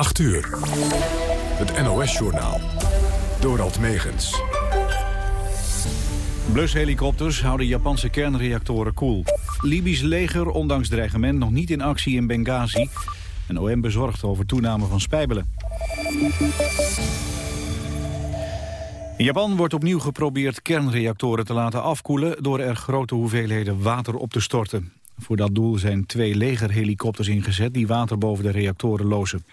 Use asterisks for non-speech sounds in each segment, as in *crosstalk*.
8 uur. Het NOS-journaal. Dorald Megens. Blushelikopters houden Japanse kernreactoren koel. Libisch leger, ondanks dreigement, nog niet in actie in Benghazi. En OM bezorgd over toename van spijbelen. In Japan wordt opnieuw geprobeerd kernreactoren te laten afkoelen... door er grote hoeveelheden water op te storten. Voor dat doel zijn twee legerhelikopters ingezet... die water boven de reactoren lozen.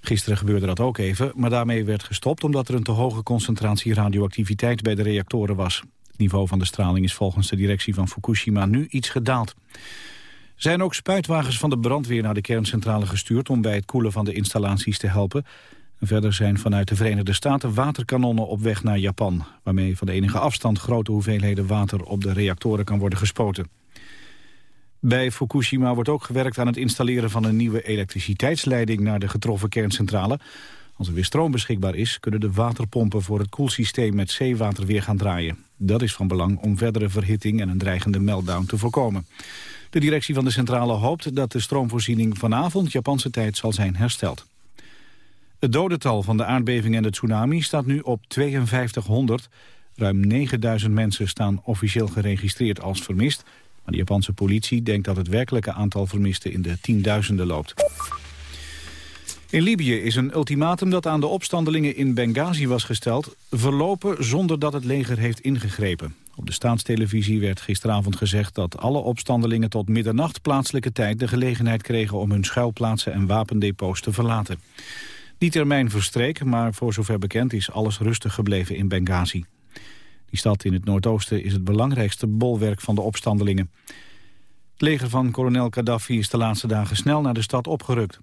Gisteren gebeurde dat ook even, maar daarmee werd gestopt... omdat er een te hoge concentratie radioactiviteit bij de reactoren was. Het niveau van de straling is volgens de directie van Fukushima nu iets gedaald. Zijn ook spuitwagens van de brandweer naar de kerncentrale gestuurd... om bij het koelen van de installaties te helpen. En verder zijn vanuit de Verenigde Staten waterkanonnen op weg naar Japan... waarmee van de enige afstand grote hoeveelheden water op de reactoren kan worden gespoten. Bij Fukushima wordt ook gewerkt aan het installeren van een nieuwe elektriciteitsleiding naar de getroffen kerncentrale. Als er weer stroom beschikbaar is, kunnen de waterpompen voor het koelsysteem met zeewater weer gaan draaien. Dat is van belang om verdere verhitting en een dreigende meltdown te voorkomen. De directie van de centrale hoopt dat de stroomvoorziening vanavond Japanse tijd zal zijn hersteld. Het dodental van de aardbeving en de tsunami staat nu op 5200. Ruim 9000 mensen staan officieel geregistreerd als vermist. Maar de Japanse politie denkt dat het werkelijke aantal vermisten in de tienduizenden loopt. In Libië is een ultimatum dat aan de opstandelingen in Benghazi was gesteld... verlopen zonder dat het leger heeft ingegrepen. Op de staatstelevisie werd gisteravond gezegd dat alle opstandelingen tot middernacht plaatselijke tijd de gelegenheid kregen om hun schuilplaatsen en wapendepots te verlaten. Die termijn verstreek, maar voor zover bekend is alles rustig gebleven in Benghazi. Die stad in het noordoosten is het belangrijkste bolwerk van de opstandelingen. Het leger van kolonel Gaddafi is de laatste dagen snel naar de stad opgerukt.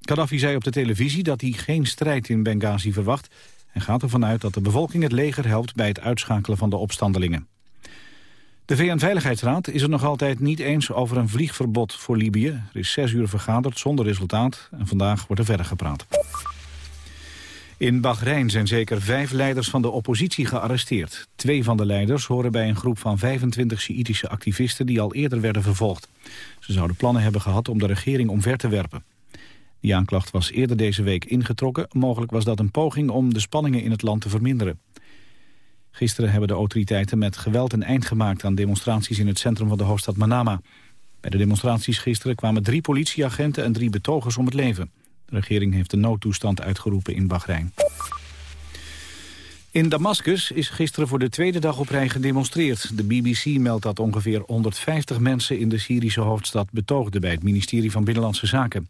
Gaddafi zei op de televisie dat hij geen strijd in Benghazi verwacht... en gaat ervan uit dat de bevolking het leger helpt bij het uitschakelen van de opstandelingen. De VN-veiligheidsraad is het nog altijd niet eens over een vliegverbod voor Libië. Er is zes uur vergaderd zonder resultaat en vandaag wordt er verder gepraat. In Bahrein zijn zeker vijf leiders van de oppositie gearresteerd. Twee van de leiders horen bij een groep van 25 Sjiitische activisten... die al eerder werden vervolgd. Ze zouden plannen hebben gehad om de regering omver te werpen. Die aanklacht was eerder deze week ingetrokken. Mogelijk was dat een poging om de spanningen in het land te verminderen. Gisteren hebben de autoriteiten met geweld een eind gemaakt... aan demonstraties in het centrum van de hoofdstad Manama. Bij de demonstraties gisteren kwamen drie politieagenten en drie betogers om het leven. De regering heeft de noodtoestand uitgeroepen in Bahrein. In Damascus is gisteren voor de tweede dag op rij gedemonstreerd. De BBC meldt dat ongeveer 150 mensen in de Syrische hoofdstad betoogden... bij het ministerie van Binnenlandse Zaken.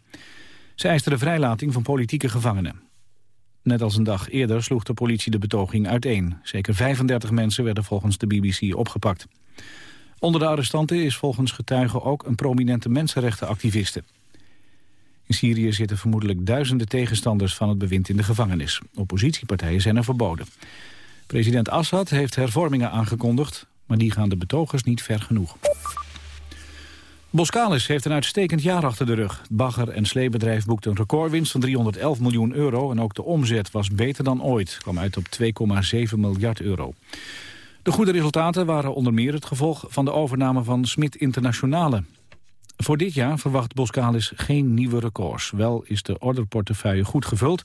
Ze eisten de vrijlating van politieke gevangenen. Net als een dag eerder sloeg de politie de betoging uiteen. Zeker 35 mensen werden volgens de BBC opgepakt. Onder de arrestanten is volgens getuigen ook een prominente mensenrechtenactiviste. In Syrië zitten vermoedelijk duizenden tegenstanders van het bewind in de gevangenis. Oppositiepartijen zijn er verboden. President Assad heeft hervormingen aangekondigd, maar die gaan de betogers niet ver genoeg. Boskalis heeft een uitstekend jaar achter de rug. Bagger- en sleebedrijf boekte een recordwinst van 311 miljoen euro... en ook de omzet was beter dan ooit, kwam uit op 2,7 miljard euro. De goede resultaten waren onder meer het gevolg van de overname van Smit Internationale. Voor dit jaar verwacht Boskalis geen nieuwe records. Wel is de orderportefeuille goed gevuld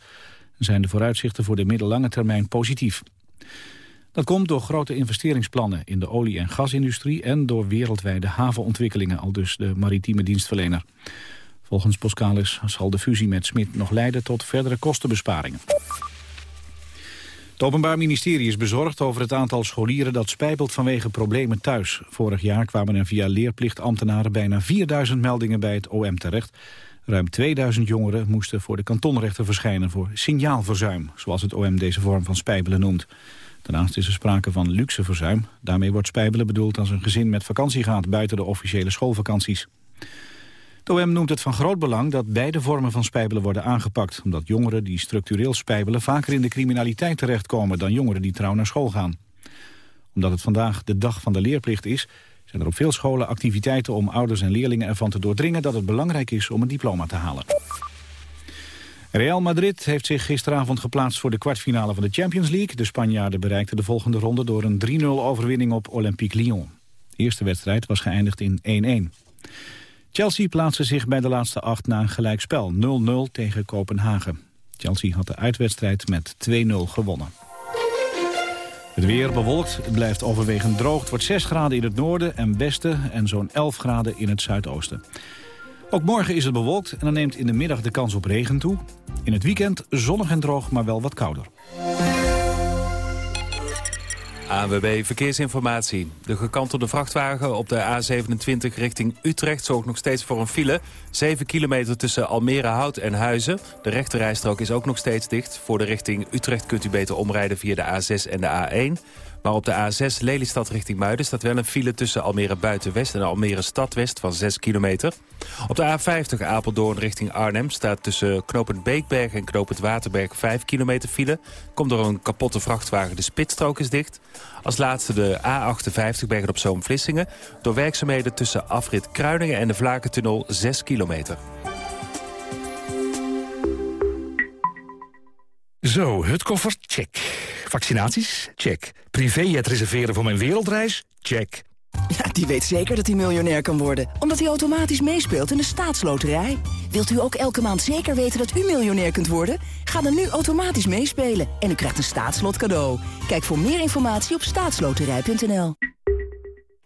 en zijn de vooruitzichten voor de middellange termijn positief. Dat komt door grote investeringsplannen in de olie- en gasindustrie... en door wereldwijde havenontwikkelingen, al dus de maritieme dienstverlener. Volgens Boskalis zal de fusie met Smit nog leiden tot verdere kostenbesparingen. Het Openbaar Ministerie is bezorgd over het aantal scholieren dat spijbelt vanwege problemen thuis. Vorig jaar kwamen er via leerplichtambtenaren bijna 4000 meldingen bij het OM terecht. Ruim 2000 jongeren moesten voor de kantonrechter verschijnen voor signaalverzuim, zoals het OM deze vorm van spijbelen noemt. Daarnaast is er sprake van luxe verzuim. Daarmee wordt spijbelen bedoeld als een gezin met vakantie gaat buiten de officiële schoolvakanties. OM noemt het van groot belang dat beide vormen van spijbelen worden aangepakt... omdat jongeren die structureel spijbelen vaker in de criminaliteit terechtkomen... dan jongeren die trouw naar school gaan. Omdat het vandaag de dag van de leerplicht is... zijn er op veel scholen activiteiten om ouders en leerlingen ervan te doordringen... dat het belangrijk is om een diploma te halen. Real Madrid heeft zich gisteravond geplaatst voor de kwartfinale van de Champions League. De Spanjaarden bereikten de volgende ronde door een 3-0 overwinning op Olympique Lyon. De eerste wedstrijd was geëindigd in 1-1. Chelsea plaatste zich bij de laatste acht na een gelijkspel. 0-0 tegen Kopenhagen. Chelsea had de uitwedstrijd met 2-0 gewonnen. Het weer bewolkt, het blijft overwegend droog. Het wordt 6 graden in het noorden en westen en zo'n 11 graden in het zuidoosten. Ook morgen is het bewolkt en dan neemt in de middag de kans op regen toe. In het weekend zonnig en droog, maar wel wat kouder. ANWB Verkeersinformatie. De gekantelde vrachtwagen op de A27 richting Utrecht zorgt nog steeds voor een file. 7 kilometer tussen Almere Hout en Huizen. De rechterrijstrook is ook nog steeds dicht. Voor de richting Utrecht kunt u beter omrijden via de A6 en de A1. Maar op de A6 Lelystad richting Muiden staat wel een file tussen Almere Buitenwest en Almere Stadwest van 6 kilometer. Op de A50 Apeldoorn richting Arnhem staat tussen Knopend Beekberg en Knopend Waterberg 5 kilometer file. Komt door een kapotte vrachtwagen, de spitsstrook is dicht. Als laatste de A58 Bergen op Zoom Vlissingen. Door werkzaamheden tussen afrit Kruiningen en de Vlakentunnel 6 kilometer. Zo, hutkoffer, check. Vaccinaties? Check. Privéjet reserveren voor mijn wereldreis? Check. Ja, die weet zeker dat hij miljonair kan worden. Omdat hij automatisch meespeelt in de staatsloterij. Wilt u ook elke maand zeker weten dat u miljonair kunt worden? Ga dan nu automatisch meespelen en u krijgt een staatslot cadeau. Kijk voor meer informatie op staatsloterij.nl.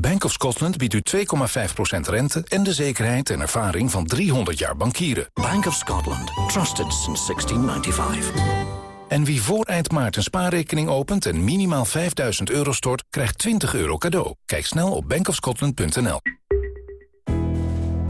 Bank of Scotland biedt u 2,5% rente en de zekerheid en ervaring van 300 jaar bankieren. Bank of Scotland. Trusted since 1695. En wie voor eind maart een spaarrekening opent en minimaal 5000 euro stort, krijgt 20 euro cadeau. Kijk snel op bankofscotland.nl.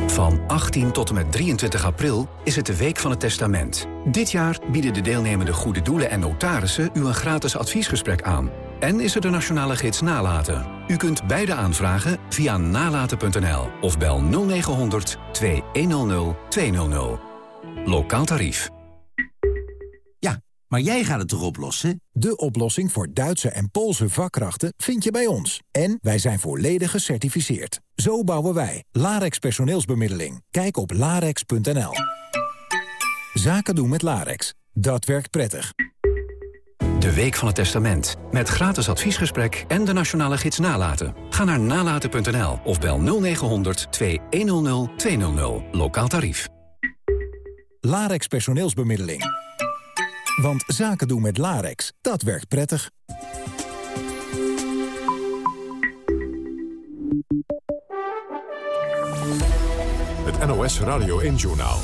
Van 18 tot en met 23 april is het de Week van het Testament. Dit jaar bieden de deelnemende goede doelen en notarissen u een gratis adviesgesprek aan. En is er de nationale gids Nalaten. U kunt beide aanvragen via nalaten.nl of bel 0900 2100 200. Lokaal tarief. Ja, maar jij gaat het toch oplossen? De oplossing voor Duitse en Poolse vakkrachten vind je bij ons. En wij zijn volledig gecertificeerd. Zo bouwen wij. Larex personeelsbemiddeling. Kijk op larex.nl. Zaken doen met Larex. Dat werkt prettig. De Week van het Testament. Met gratis adviesgesprek en de nationale gids Nalaten. Ga naar nalaten.nl of bel 0900 2100 200. Lokaal tarief. Larex personeelsbemiddeling. Want zaken doen met Larex, dat werkt prettig. Het NOS Radio 1-journaal.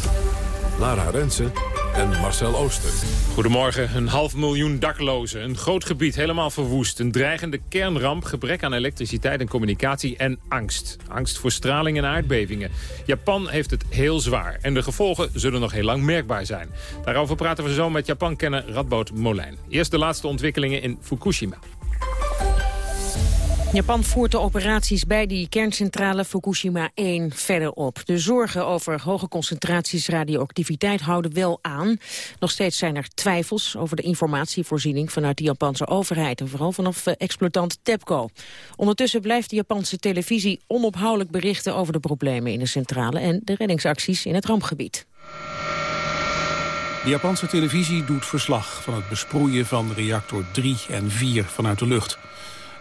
Lara Rensen en Marcel Ooster. Goedemorgen. Een half miljoen daklozen. Een groot gebied helemaal verwoest. Een dreigende kernramp, gebrek aan elektriciteit en communicatie en angst. Angst voor straling en aardbevingen. Japan heeft het heel zwaar. En de gevolgen zullen nog heel lang merkbaar zijn. Daarover praten we zo met Japan-kenner Radboud Molijn. Eerst de laatste ontwikkelingen in Fukushima. Japan voert de operaties bij die kerncentrale Fukushima 1 verder op. De zorgen over hoge concentraties radioactiviteit houden wel aan. Nog steeds zijn er twijfels over de informatievoorziening vanuit de Japanse overheid. En vooral vanaf eh, exploitant TEPCO. Ondertussen blijft de Japanse televisie onophoudelijk berichten over de problemen in de centrale en de reddingsacties in het rampgebied. De Japanse televisie doet verslag van het besproeien van reactor 3 en 4 vanuit de lucht.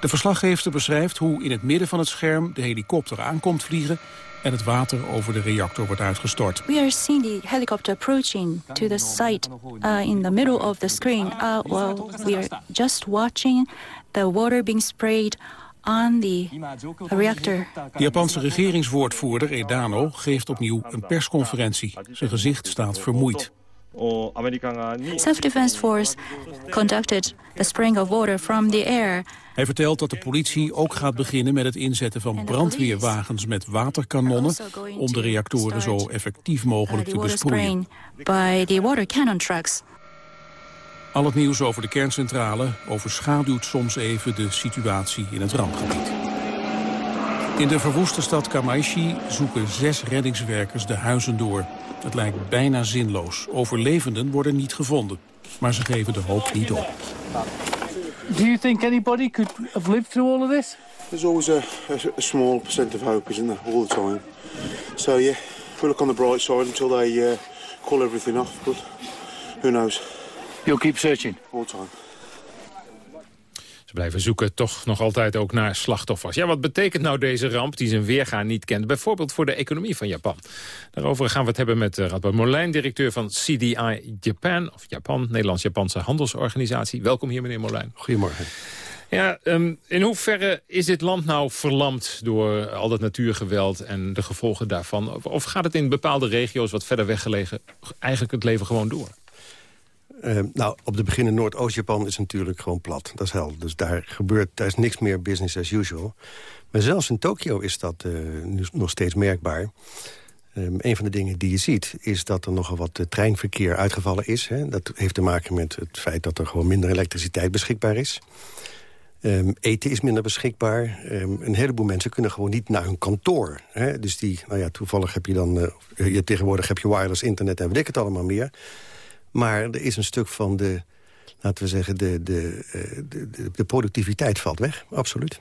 De verslaggever beschrijft hoe in het midden van het scherm de helikopter aankomt vliegen en het water over de reactor wordt uitgestort. We are seeing the helicopter approaching to the site uh, in the middle of the screen. Uh, well, we are just watching the water being sprayed on the reactor. De Japanse regeringswoordvoerder Edano geeft opnieuw een persconferentie. Zijn gezicht staat vermoeid. Self-Defense Force conducted the spraying of water from the air. Hij vertelt dat de politie ook gaat beginnen met het inzetten van brandweerwagens met waterkanonnen om de reactoren zo effectief mogelijk te besproeien. By the water cannon trucks. Al het nieuws over de kerncentrale overschaduwt soms even de situatie in het rampgebied. In de verwoeste stad Kamaishi zoeken zes reddingswerkers de huizen door. Het lijkt bijna zinloos. Overlevenden worden niet gevonden. maar ze geven de hoop niet op. Do you think anybody could have lived through all of this? There's always a, a, a small percent of hope, isn't there, all the time. So yeah, we look on the bright side until they uh, call everything off, but who knows? You'll keep searching? All the time. Ze blijven zoeken toch nog altijd ook naar slachtoffers. Ja, wat betekent nou deze ramp die zijn weergaan niet kent? Bijvoorbeeld voor de economie van Japan. Daarover gaan we het hebben met uh, Radboud Molijn, directeur van CDI Japan, of Japan, Nederlands-Japanse handelsorganisatie. Welkom hier, meneer Molijn. Goedemorgen. Ja, um, in hoeverre is dit land nou verlamd door al dat natuurgeweld en de gevolgen daarvan? Of gaat het in bepaalde regio's wat verder weggelegen eigenlijk het leven gewoon door? Uh, nou, op de begin in Noordoost-Japan is natuurlijk gewoon plat. Dat is helder. Dus daar gebeurt, daar is niks meer business as usual. Maar zelfs in Tokio is dat uh, nog steeds merkbaar. Um, een van de dingen die je ziet is dat er nogal wat uh, treinverkeer uitgevallen is. Hè. Dat heeft te maken met het feit dat er gewoon minder elektriciteit beschikbaar is. Um, eten is minder beschikbaar. Um, een heleboel mensen kunnen gewoon niet naar hun kantoor. Hè? Dus die, nou ja, toevallig heb je dan... Je, tegenwoordig heb je wireless internet en weet ik het allemaal meer. Maar er is een stuk van de, laten we zeggen, de, de, de, de, de productiviteit valt weg. Absoluut.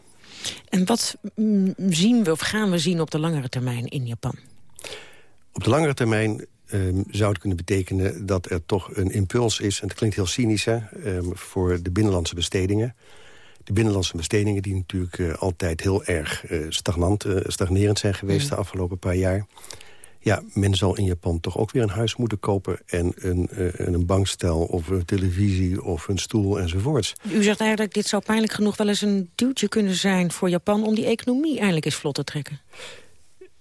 En wat zien we of gaan we zien op de langere termijn in Japan? Op de langere termijn um, zou het kunnen betekenen dat er toch een impuls is... en het klinkt heel cynisch, hè, um, voor de binnenlandse bestedingen. De binnenlandse bestedingen die natuurlijk uh, altijd heel erg uh, stagnant, uh, stagnerend zijn geweest... Mm. de afgelopen paar jaar ja, men zal in Japan toch ook weer een huis moeten kopen... en een, uh, een bankstel of een televisie of een stoel enzovoorts. U zegt eigenlijk, dit zou pijnlijk genoeg wel eens een duwtje kunnen zijn voor Japan... om die economie eindelijk eens vlot te trekken.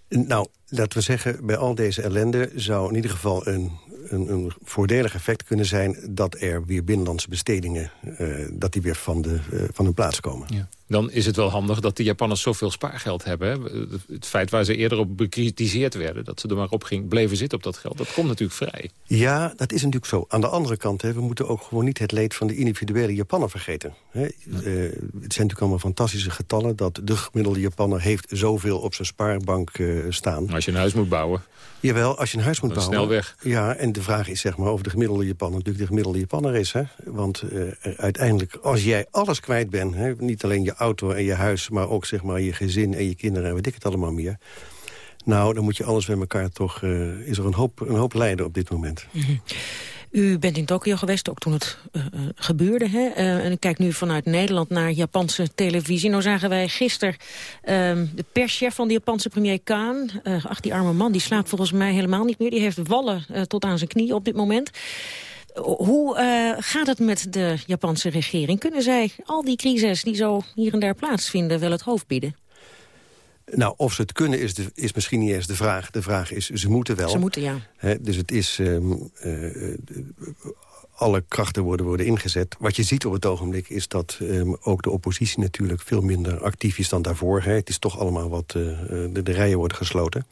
Nou, laten we zeggen, bij al deze ellende zou in ieder geval een, een, een voordelig effect kunnen zijn... dat er weer binnenlandse bestedingen uh, dat die weer van, de, uh, van hun plaats komen. Ja dan is het wel handig dat de Japanners zoveel spaargeld hebben. Het feit waar ze eerder op bekritiseerd werden... dat ze er maar op ging, bleven zitten op dat geld, dat komt natuurlijk vrij. Ja, dat is natuurlijk zo. Aan de andere kant, hè, we moeten ook gewoon niet het leed van de individuele Japanner vergeten. Hè. Ja. Uh, het zijn natuurlijk allemaal fantastische getallen... dat de gemiddelde Japanner heeft zoveel op zijn spaarbank uh, staan. Als je een huis moet bouwen. Jawel, als je een huis moet bouwen. Snel weg. Ja, en de vraag is zeg maar of de gemiddelde Japanner natuurlijk de gemiddelde Japanner is. Hè? Want uh, uiteindelijk, als jij alles kwijt bent, hè, niet alleen je auto en je huis... maar ook zeg maar, je gezin en je kinderen en weet ik het allemaal meer... nou, dan moet je alles bij elkaar toch... Uh, is er een hoop, een hoop lijden op dit moment. -hmm. U bent in Tokio geweest, ook toen het uh, gebeurde. Hè? En kijk nu vanuit Nederland naar Japanse televisie. Nou zagen wij gisteren uh, de perschef van de Japanse premier Kaan. ach, die arme man, die slaapt volgens mij helemaal niet meer. Die heeft wallen tot aan zijn knie op dit moment. Hoe uh, gaat het met de Japanse regering? Kunnen zij al die crises die zo hier en daar plaatsvinden wel het hoofd bieden? Nou, of ze het kunnen is, de, is misschien niet eens de vraag. De vraag is, ze moeten wel. Ze moeten, ja. He, dus het is... Um, uh, alle krachten worden, worden ingezet. Wat je ziet op het ogenblik is dat um, ook de oppositie natuurlijk veel minder actief is dan daarvoor. Het is toch allemaal wat... Uh, de, de rijen worden gesloten.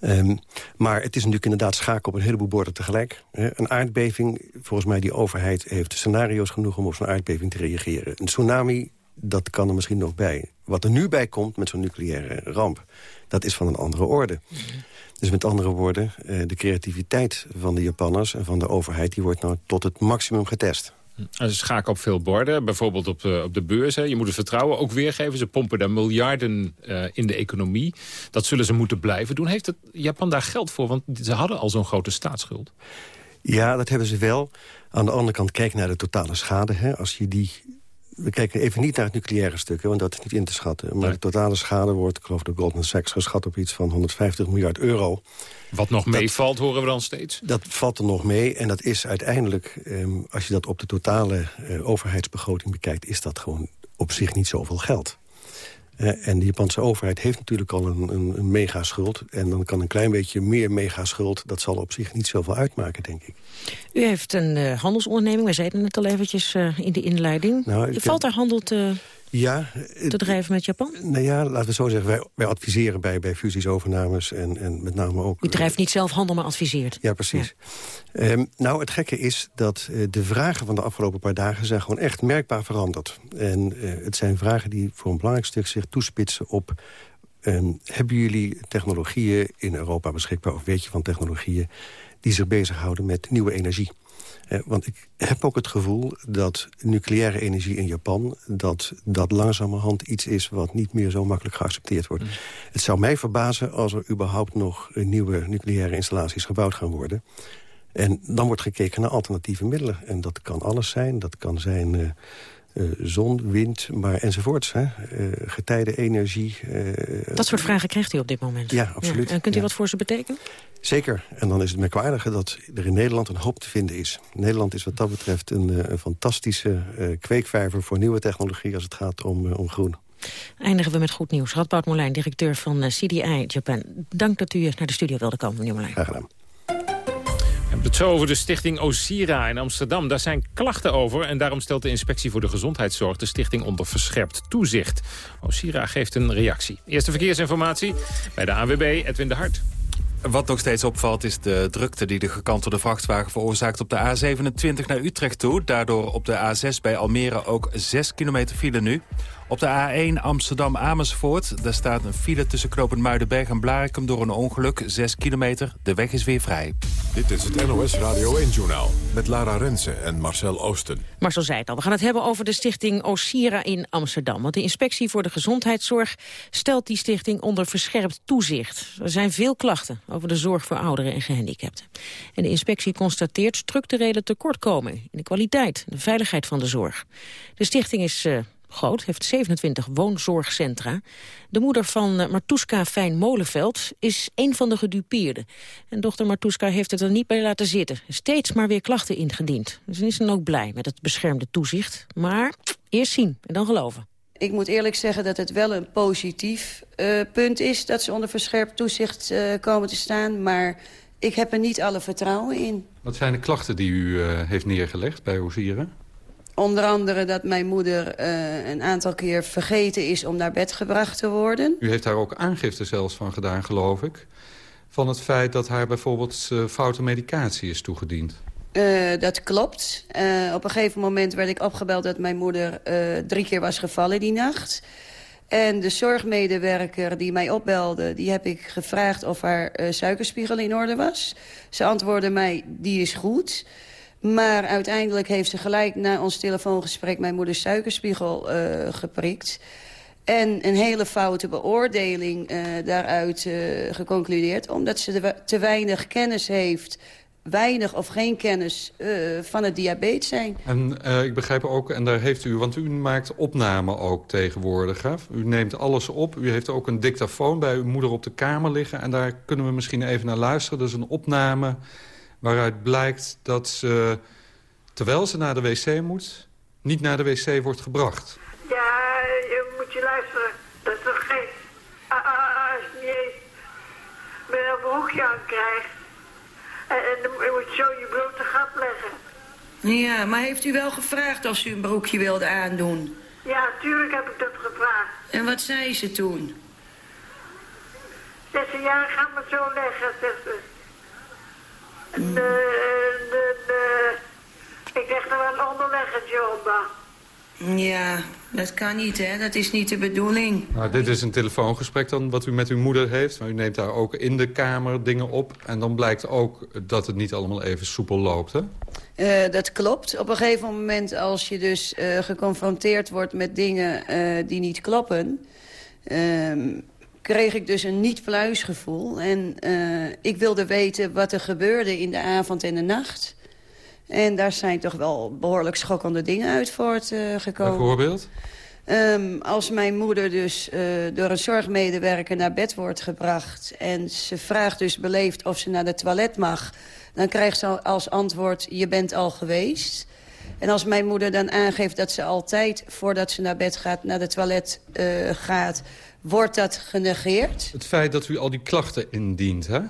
Um, maar het is natuurlijk inderdaad schaken op een heleboel borden tegelijk. Een aardbeving, volgens mij die overheid heeft scenario's genoeg... om op zo'n aardbeving te reageren. Een tsunami, dat kan er misschien nog bij. Wat er nu bij komt met zo'n nucleaire ramp... dat is van een andere orde. Mm -hmm. Dus met andere woorden, de creativiteit van de Japanners... en van de overheid, die wordt nou tot het maximum getest. Ze schaken op veel borden, bijvoorbeeld op de, op de beurs. Hè. Je moet het vertrouwen ook weergeven. Ze pompen daar miljarden uh, in de economie. Dat zullen ze moeten blijven doen. Heeft het Japan daar geld voor? Want ze hadden al zo'n grote staatsschuld. Ja, dat hebben ze wel. Aan de andere kant, kijk naar de totale schade. Hè. Als je die we kijken even niet naar het nucleaire stuk, hè, want dat is niet in te schatten. Maar nee. de totale schade wordt, ik geloof door Goldman Sachs, geschat op iets van 150 miljard euro. Wat nog meevalt, horen we dan steeds? Dat valt er nog mee en dat is uiteindelijk, um, als je dat op de totale uh, overheidsbegroting bekijkt... is dat gewoon op zich niet zoveel geld. Uh, en de Japanse overheid heeft natuurlijk al een, een, een megaschuld. En dan kan een klein beetje meer megaschuld... dat zal op zich niet zoveel uitmaken, denk ik. U heeft een uh, handelsonderneming, we zeiden het al eventjes uh, in de inleiding. Nou, valt daar handel te, ja, te drijven met Japan? Nou ja, laten we zo zeggen, wij, wij adviseren bij, bij fusies, overnames en, en met name ook... U drijft niet zelf handel, maar adviseert? Ja, precies. Ja. Um, nou, het gekke is dat uh, de vragen van de afgelopen paar dagen... zijn gewoon echt merkbaar veranderd. En uh, het zijn vragen die voor een belangrijk stuk zich toespitsen op... Um, hebben jullie technologieën in Europa beschikbaar, of weet je van technologieën... die zich bezighouden met nieuwe energie? Eh, want ik heb ook het gevoel dat nucleaire energie in Japan... dat dat langzamerhand iets is wat niet meer zo makkelijk geaccepteerd wordt. Mm. Het zou mij verbazen als er überhaupt nog nieuwe nucleaire installaties gebouwd gaan worden. En dan wordt gekeken naar alternatieve middelen. En dat kan alles zijn. Dat kan zijn... Uh, uh, zon, wind, maar enzovoorts. Hè? Uh, getijden, energie. dat soort vragen krijgt u op dit moment? Ja, absoluut. En kunt u ja. wat voor ze betekenen? Zeker. En dan is het merkwaardige dat er in Nederland een hoop te vinden is. Nederland is wat dat betreft een, een fantastische kweekvijver... voor nieuwe technologie als het gaat om, om groen. Eindigen we met goed nieuws. Radboud Molijn, directeur van CDI Japan. Dank dat u naar de studio wilde komen, meneer Molijn. Graag gedaan. Het zo over de stichting Osira in Amsterdam. Daar zijn klachten over en daarom stelt de Inspectie voor de Gezondheidszorg... de stichting onder verscherpt toezicht. Osira geeft een reactie. Eerste verkeersinformatie bij de ANWB, Edwin de Hart. Wat nog steeds opvalt is de drukte die de gekantelde vrachtwagen veroorzaakt op de A27 naar Utrecht toe. Daardoor op de A6 bij Almere ook 6 kilometer file nu. Op de A1 Amsterdam-Amersfoort, daar staat een file tussen knopen Muidenberg en Blarikum door een ongeluk. 6 kilometer, de weg is weer vrij. Dit is het NOS Radio 1-journaal met Lara Rensen en Marcel Oosten. Marcel zei het al, we gaan het hebben over de stichting Osira in Amsterdam. Want de Inspectie voor de Gezondheidszorg stelt die stichting onder verscherpt toezicht. Er zijn veel klachten over de zorg voor ouderen en gehandicapten. En de inspectie constateert structurele tekortkomingen in de kwaliteit en de veiligheid van de zorg. De stichting is... Uh, groot, heeft 27 woonzorgcentra. De moeder van uh, Martuska Fijn Molenveld is een van de gedupeerden. En dochter Martuska heeft het er niet bij laten zitten. Steeds maar weer klachten ingediend. Dus is dan ook blij met het beschermde toezicht. Maar eerst zien en dan geloven. Ik moet eerlijk zeggen dat het wel een positief uh, punt is... dat ze onder verscherpt toezicht uh, komen te staan. Maar ik heb er niet alle vertrouwen in. Wat zijn de klachten die u heeft neergelegd bij Ozieren? Onder andere dat mijn moeder uh, een aantal keer vergeten is om naar bed gebracht te worden. U heeft daar ook aangifte zelfs van gedaan, geloof ik. Van het feit dat haar bijvoorbeeld uh, foute medicatie is toegediend. Uh, dat klopt. op een gegeven moment werd ik opgebeld dat mijn moeder drie keer was gevallen die nacht. En de zorgmedewerker die mij opbelde, die heb ik gevraagd of haar suikerspiegel in orde was. Ze antwoordde mij, die is goed. Maar uiteindelijk heeft ze gelijk na ons telefoongesprek... mijn moeders suikerspiegel uh, geprikt. En een hele foute beoordeling uh, daaruit uh, geconcludeerd. Omdat ze te weinig kennis heeft weinig of geen kennis van het diabetes zijn. En ik begrijp ook, en daar heeft u, want u maakt opname ook tegenwoordig. U neemt alles op. U heeft ook een dictafoon bij uw moeder op de kamer liggen. En daar kunnen we misschien even naar luisteren. Dus een opname waaruit blijkt dat ze, terwijl ze naar de wc moet... niet naar de wc wordt gebracht. Ja, je moet je luisteren. Dat is toch geen... Als je niet eens met een broekje aan krijgt... en, dan moet je zo je blote gat leggen. Ja, maar heeft u wel gevraagd of ze een broekje wilde aandoen? Ja, tuurlijk heb ik dat gevraagd. En wat zei ze toen? Zegt ze, ja, ga maar zo leggen, zegt ze. De, de, de, ik leg er wel een onderleggetje op. Ja, dat kan niet, hè. Dat is niet de bedoeling. Nou, dit is een telefoongesprek dan wat u met uw moeder heeft. Maar u neemt daar ook in de kamer dingen op. En dan blijkt ook dat het niet allemaal even soepel loopt, hè? Uh, dat klopt. Op een gegeven moment als je dus uh, geconfronteerd wordt met dingen uh, die niet kloppen... Ehm, kreeg ik dus een niet-pluisgevoel. En uh, ik wilde weten wat er gebeurde in de avond en de nacht. En daar zijn toch wel behoorlijk schokkende dingen uit voortgekomen. Bijvoorbeeld? Um, als mijn moeder dus uh, door een zorgmedewerker naar bed wordt gebracht... en ze vraagt dus beleefd of ze naar de toilet mag... dan krijgt ze als antwoord, je bent al geweest... En als mijn moeder dan aangeeft dat ze altijd, voordat ze naar bed gaat... naar de toilet uh, gaat, wordt dat genegeerd? Het feit dat u al die klachten indient hè?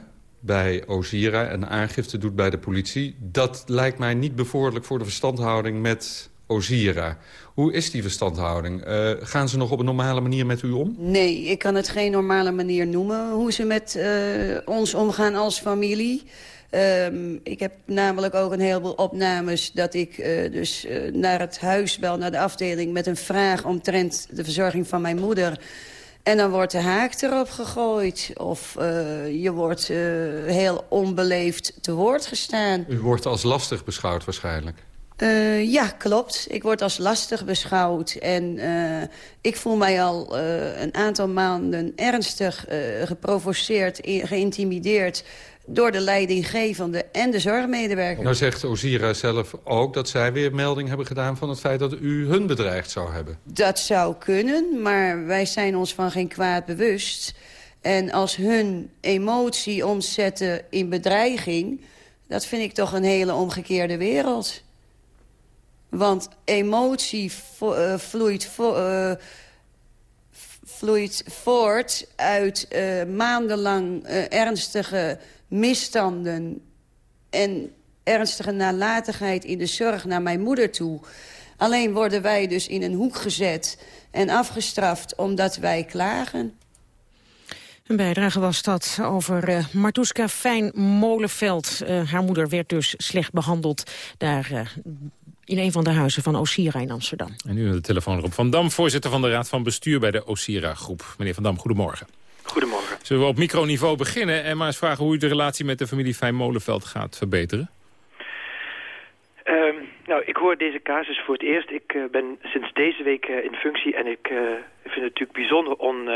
bij Ozira... en aangifte doet bij de politie... dat lijkt mij niet bevorderlijk voor de verstandhouding met Ozira. Hoe is die verstandhouding? Uh, gaan ze nog op een normale manier met u om? Nee, ik kan het geen normale manier noemen... hoe ze met uh, ons omgaan als familie... Um, ik heb namelijk ook een heleboel opnames dat ik uh, dus naar het huis bel, naar de afdeling... met een vraag omtrent de verzorging van mijn moeder. En dan wordt de haak erop gegooid. Of uh, je wordt uh, heel onbeleefd te woord gestaan. U wordt als lastig beschouwd waarschijnlijk. Uh, ja, klopt. Ik word als lastig beschouwd. En ik voel mij al een aantal maanden ernstig geprovoceerd, geïntimideerd door de leidinggevende en de zorgmedewerker. Nou zegt Ozira zelf ook dat zij weer melding hebben gedaan... van het feit dat u hun bedreigd zou hebben. Dat zou kunnen, maar wij zijn ons van geen kwaad bewust. En als hun emotie omzetten in bedreiging... dat vind ik toch een hele omgekeerde wereld. Want emotie uh, vloeit... Vo uh, vloeit voort uit uh, maandenlang ernstige misstanden en ernstige nalatigheid in de zorg naar mijn moeder toe. Alleen worden wij dus in een hoek gezet en afgestraft omdat wij klagen. Een bijdrage was dat over uh, Martuska Fijn-Molenveld. Uh, haar moeder werd dus slecht behandeld daar uh, in een van de huizen van Osira in Amsterdam. En nu de telefoon Rob van Dam, voorzitter van de Raad van Bestuur bij de Osira Groep. Meneer van Dam, goedemorgen. Goedemorgen. Zullen we op microniveau beginnen en maar eens vragen hoe u de relatie met de familie Fijn-Molenveld gaat verbeteren? Um, nou, ik hoor deze casus voor het eerst. Ik uh, ben sinds deze week uh, in functie en ik uh, vind het natuurlijk bijzonder on,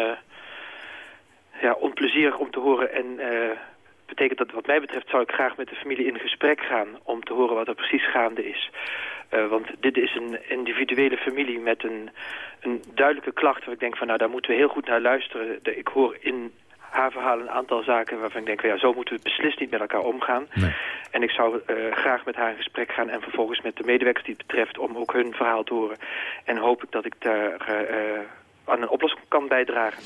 ja, onplezierig om te horen. En betekent dat wat mij betreft zou ik graag met de familie in gesprek gaan om te horen wat er precies gaande is. Want dit is een individuele familie met een, een duidelijke klacht... waar ik denk van, nou, daar moeten we heel goed naar luisteren. Ik hoor in haar verhaal een aantal zaken waarvan ik denk... ja, zo moeten we beslist niet met elkaar omgaan. Nee. En ik zou uh, graag met haar in gesprek gaan... en vervolgens met de medewerkers die het betreft... om ook hun verhaal te horen. En hoop ik dat ik daar uh, aan een oplossing kan bijdragen.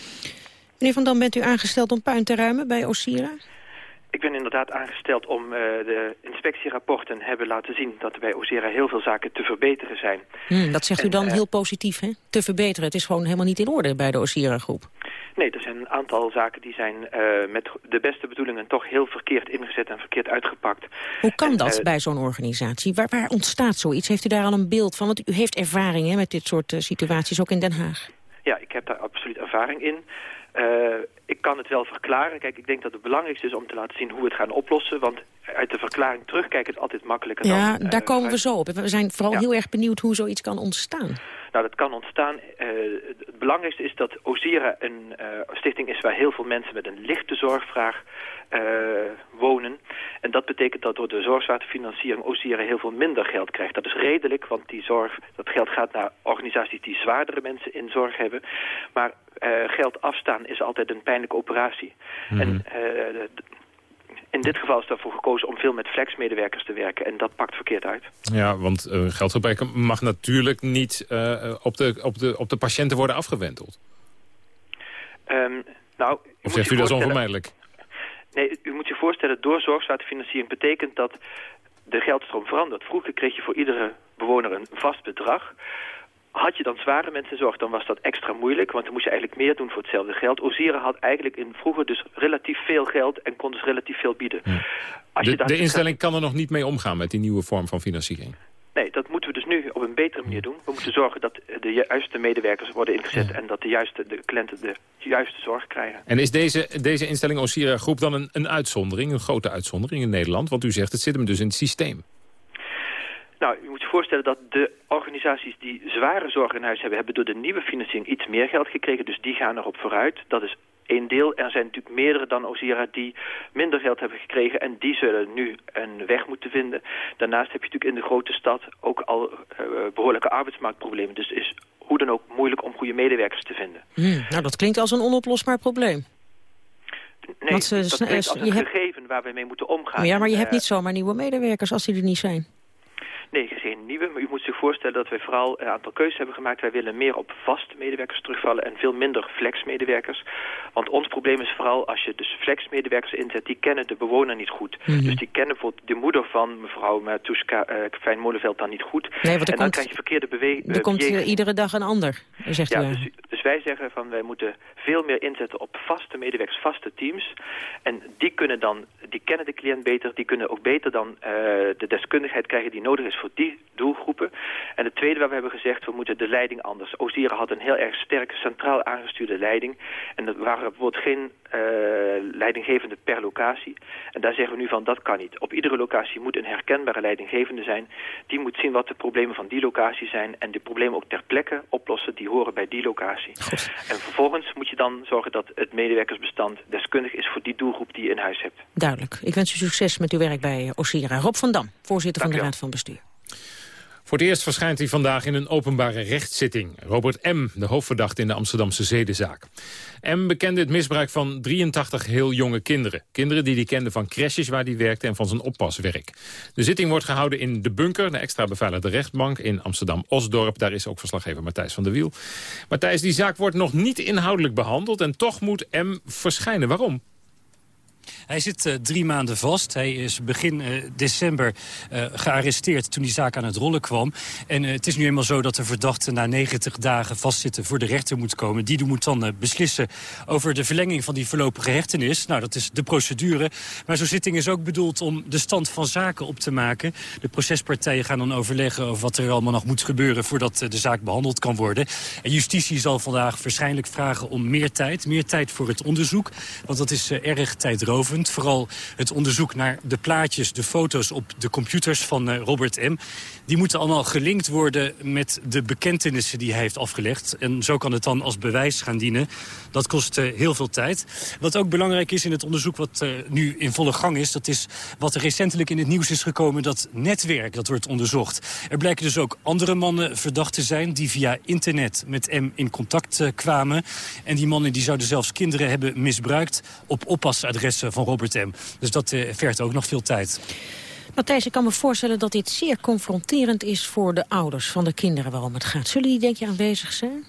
Meneer Van Dam, bent u aangesteld om puin te ruimen bij Osira? Ik ben inderdaad aangesteld om uh, de inspectierapporten hebben laten zien... dat er bij Ozera heel veel zaken te verbeteren zijn. Hmm, dat zegt en, u dan uh, heel positief, hè? Te verbeteren. Het is gewoon helemaal niet in orde bij de Ozera-groep. Nee, er zijn een aantal zaken die zijn uh, met de beste bedoelingen... toch heel verkeerd ingezet en verkeerd uitgepakt. Hoe kan en, dat bij zo'n organisatie? Waar, waar, ontstaat zoiets? Heeft u daar al een beeld van? Want u heeft ervaring hè, met dit soort situaties, ook in Den Haag. Ja, ik heb daar absoluut ervaring in. Uh, ik kan het wel verklaren. Kijk, ik denk dat het belangrijkste is om te laten zien hoe we het gaan oplossen. Want uit de verklaring terugkijken is altijd makkelijker ja, dan... Ja, daar uh, komen we zo op. We zijn vooral ja. heel erg benieuwd hoe zoiets kan ontstaan. Nou, dat kan ontstaan. Uh, het belangrijkste is dat Ozira een stichting is waar heel veel mensen met een lichte zorgvraag wonen. En dat betekent dat door de zorgzwaartefinanciering Ozira heel veel minder geld krijgt. Dat is redelijk, want die zorg, dat geld gaat naar organisaties die zwaardere mensen in zorg hebben. Maar geld afstaan is altijd een pijnlijke operatie. Mm. En in dit geval is daarvoor gekozen om veel met flexmedewerkers te werken. En dat pakt verkeerd uit. Ja, want uh, mag natuurlijk niet op, de, op, de, op de patiënten worden afgewenteld. Um, nou, of zegt u dat is onvermijdelijk? Nee, u moet zich voorstellen, door zorgzwaartefinanciering betekent dat de geldstroom verandert. Vroeger kreeg je voor iedere bewoner een vast bedrag. Had je dan zware mensenzorg, dan was dat extra moeilijk, want dan moest je eigenlijk meer doen voor hetzelfde geld. Ozira had eigenlijk in vroeger dus relatief veel geld en kon dus relatief veel bieden. Ja. Als de, je de instelling kan er nog niet mee omgaan met die nieuwe vorm van financiering. Nee, dat moeten we dus nu op een betere manier doen. We moeten zorgen dat de juiste medewerkers worden ingezet... Ja. en dat de juiste de cliënten de juiste zorg krijgen. En is deze, deze instelling Osira Groep dan een, een uitzondering, een grote uitzondering in Nederland? Want u zegt, het zit hem dus in het systeem. Nou, u moet je voorstellen dat de organisaties die zware zorg in huis hebben... hebben door de nieuwe financiering iets meer geld gekregen. Dus die gaan erop vooruit. Dat is één deel. Er zijn natuurlijk meerdere dan Ozira die minder geld hebben gekregen... en die zullen nu een weg moeten vinden. Daarnaast heb je natuurlijk in de grote stad ook al uh, behoorlijke arbeidsmarktproblemen. Dus het is hoe dan ook moeilijk om goede medewerkers te vinden. Hmm, nou, dat klinkt als een onoplosbaar probleem. Nee, Want dat als een je gegeven hebt... waar we mee moeten omgaan. Ja, maar je hebt niet zomaar nieuwe medewerkers als die er niet zijn. Nee, geen nieuwe. Maar u moet zich voorstellen dat wij vooral een aantal keuzes hebben gemaakt. Wij willen meer op vaste medewerkers terugvallen en veel minder flexmedewerkers. Want ons probleem is vooral als je dus flexmedewerkers inzet, die kennen de bewoner niet goed. Mm -hmm. Dus die kennen bijvoorbeeld de moeder van mevrouw Matuska uh, Fijn-Molenveld dan niet goed. Nee, en dan komt, krijg je verkeerde bewegingen. Er komt uh, iedere dag een ander, zegt ja, u. Dus wij zeggen van wij moeten veel meer inzetten op vaste medewerkers, vaste teams. En die kunnen dan, die kennen de cliënt beter, die kunnen ook beter dan de deskundigheid krijgen die nodig is voor die doelgroepen. En het tweede waar we hebben gezegd, we moeten de leiding anders. Osieren had een heel erg sterke centraal aangestuurde leiding. En er waren bijvoorbeeld geen leidinggevende per locatie. En daar zeggen we nu van, dat kan niet. Op iedere locatie moet een herkenbare leidinggevende zijn. Die moet zien wat de problemen van die locatie zijn... en de problemen ook ter plekke oplossen die horen bij die locatie. En vervolgens moet je dan zorgen dat het medewerkersbestand deskundig is... voor die doelgroep die je in huis hebt. Duidelijk. Ik wens u succes met uw werk bij Osira. Rob van Dam, voorzitter van de Raad van Bestuur. Voor het eerst verschijnt hij vandaag in een openbare rechtszitting. Robert M., de hoofdverdachte in de Amsterdamse zedenzaak. M. bekende het misbruik van 83 heel jonge kinderen. Kinderen die hij kende van crèches waar hij werkte en van zijn oppaswerk. De zitting wordt gehouden in De Bunker, de extra beveiligde rechtbank in Amsterdam-Osdorp. Daar is ook verslaggever Matthijs van der Wiel. Matthijs, die zaak wordt nog niet inhoudelijk behandeld en toch moet M. verschijnen. Waarom? Hij zit uh, drie maanden vast. Hij is begin uh, december uh, gearresteerd toen die zaak aan het rollen kwam. En het is nu eenmaal zo dat de verdachte na 90 dagen vastzitten voor de rechter moet komen. Die moet dan beslissen over de verlenging van die voorlopige hechtenis. Nou, dat is de procedure. Maar zo'n zitting is ook bedoeld om de stand van zaken op te maken. De procespartijen gaan dan overleggen over wat er allemaal nog moet gebeuren... voordat de zaak behandeld kan worden. En justitie zal vandaag waarschijnlijk vragen om meer tijd. Meer tijd voor het onderzoek. Want dat is erg tijdrovend Vooral het onderzoek naar de plaatjes, de foto's op de computers van uh, Robert M. Die moeten allemaal gelinkt worden met de bekentenissen die hij heeft afgelegd. En zo kan het dan als bewijs gaan dienen. Dat kost uh, heel veel tijd. Wat ook belangrijk is in het onderzoek wat uh, nu in volle gang is... dat is wat er recentelijk in het nieuws is gekomen, dat netwerk dat wordt onderzocht. Er blijken dus ook andere mannen verdacht te zijn... die via internet met M in contact kwamen. En die mannen die zouden zelfs kinderen hebben misbruikt... op oppasadressen van Robert M. Dus dat vergt ook nog veel tijd. Matthijs, ik kan me voorstellen dat dit zeer confronterend is voor de ouders van de kinderen waarom het gaat. Zullen die denk je aanwezig zijn?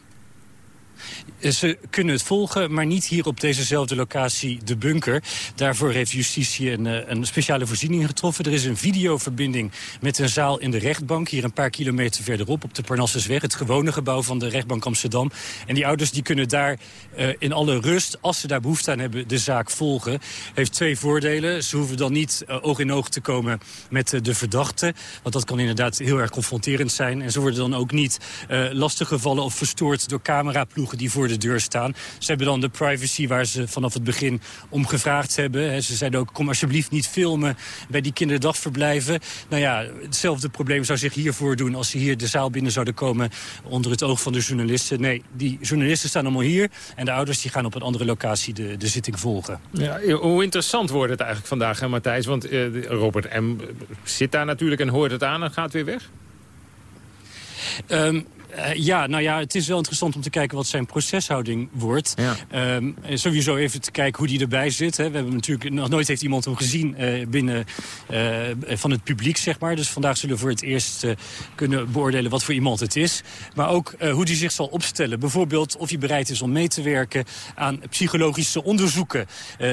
Ze kunnen het volgen, maar niet hier op dezezelfde locatie, de bunker. Daarvoor heeft justitie een, eh, een speciale voorziening getroffen. Er is een videoverbinding met een zaal in de rechtbank... hier een paar kilometer verderop op de Parnassusweg... het gewone gebouw van de rechtbank Amsterdam. En die ouders die kunnen daar uh, in alle rust, als ze daar behoefte aan hebben... de zaak volgen. Heeft twee voordelen. Ze hoeven dan niet uh, oog in oog te komen met de verdachte. Want dat kan inderdaad heel erg confronterend zijn. En ze worden dan ook niet lastiggevallen of verstoord door cameraploegen die voor de deur staan. Ze hebben dan de privacy waar ze vanaf het begin om gevraagd hebben. Ze zeiden ook, kom alsjeblieft niet filmen bij die kinderdagverblijven. Nou ja, hetzelfde probleem zou zich hier voordoen als ze hier de zaal binnen zouden komen onder het oog van de journalisten. Nee, die journalisten staan allemaal hier en de ouders die gaan op een andere locatie de, de zitting volgen. Ja, hoe interessant wordt het eigenlijk vandaag, hè, Matthijs? Want uh, Robert M. zit daar natuurlijk en hoort het aan en gaat weer weg. Um, uh, ja, nou ja, het is wel interessant om te kijken wat zijn proceshouding wordt. Ja. Um, sowieso even te kijken hoe die erbij zit. Hè. We hebben natuurlijk nog nooit heeft iemand hem gezien uh, binnen uh, van het publiek, zeg maar. Dus vandaag zullen we voor het eerst kunnen beoordelen wat voor iemand het is. Maar ook hoe hij zich zal opstellen. Bijvoorbeeld of hij bereid is om mee te werken aan psychologische onderzoeken.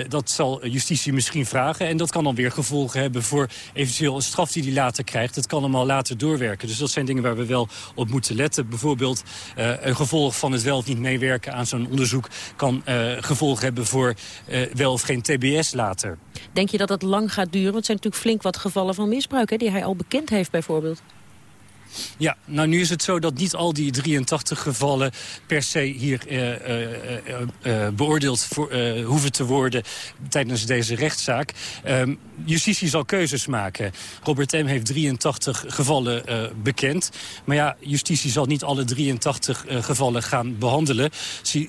dat zal justitie misschien vragen. En dat kan dan weer gevolgen hebben voor eventueel een straf die hij later krijgt. Dat kan allemaal later doorwerken. Dus dat zijn dingen waar we wel op moeten letten bijvoorbeeld uh, een gevolg van het wel of niet meewerken aan zo'n onderzoek... kan uh, gevolgen hebben voor uh, wel of geen TBS later. Denk je dat het lang gaat duren? Want het zijn natuurlijk flink wat gevallen van misbruik... Hè, die hij al bekend heeft bijvoorbeeld. Ja, nou nu is het zo dat niet al die 83 gevallen per se hier uh, uh, uh, beoordeeld hoeven te worden tijdens deze rechtszaak. Um, justitie zal keuzes maken. Robert M. heeft 83 gevallen bekend. Maar ja, justitie zal niet alle 83 gevallen gaan behandelen.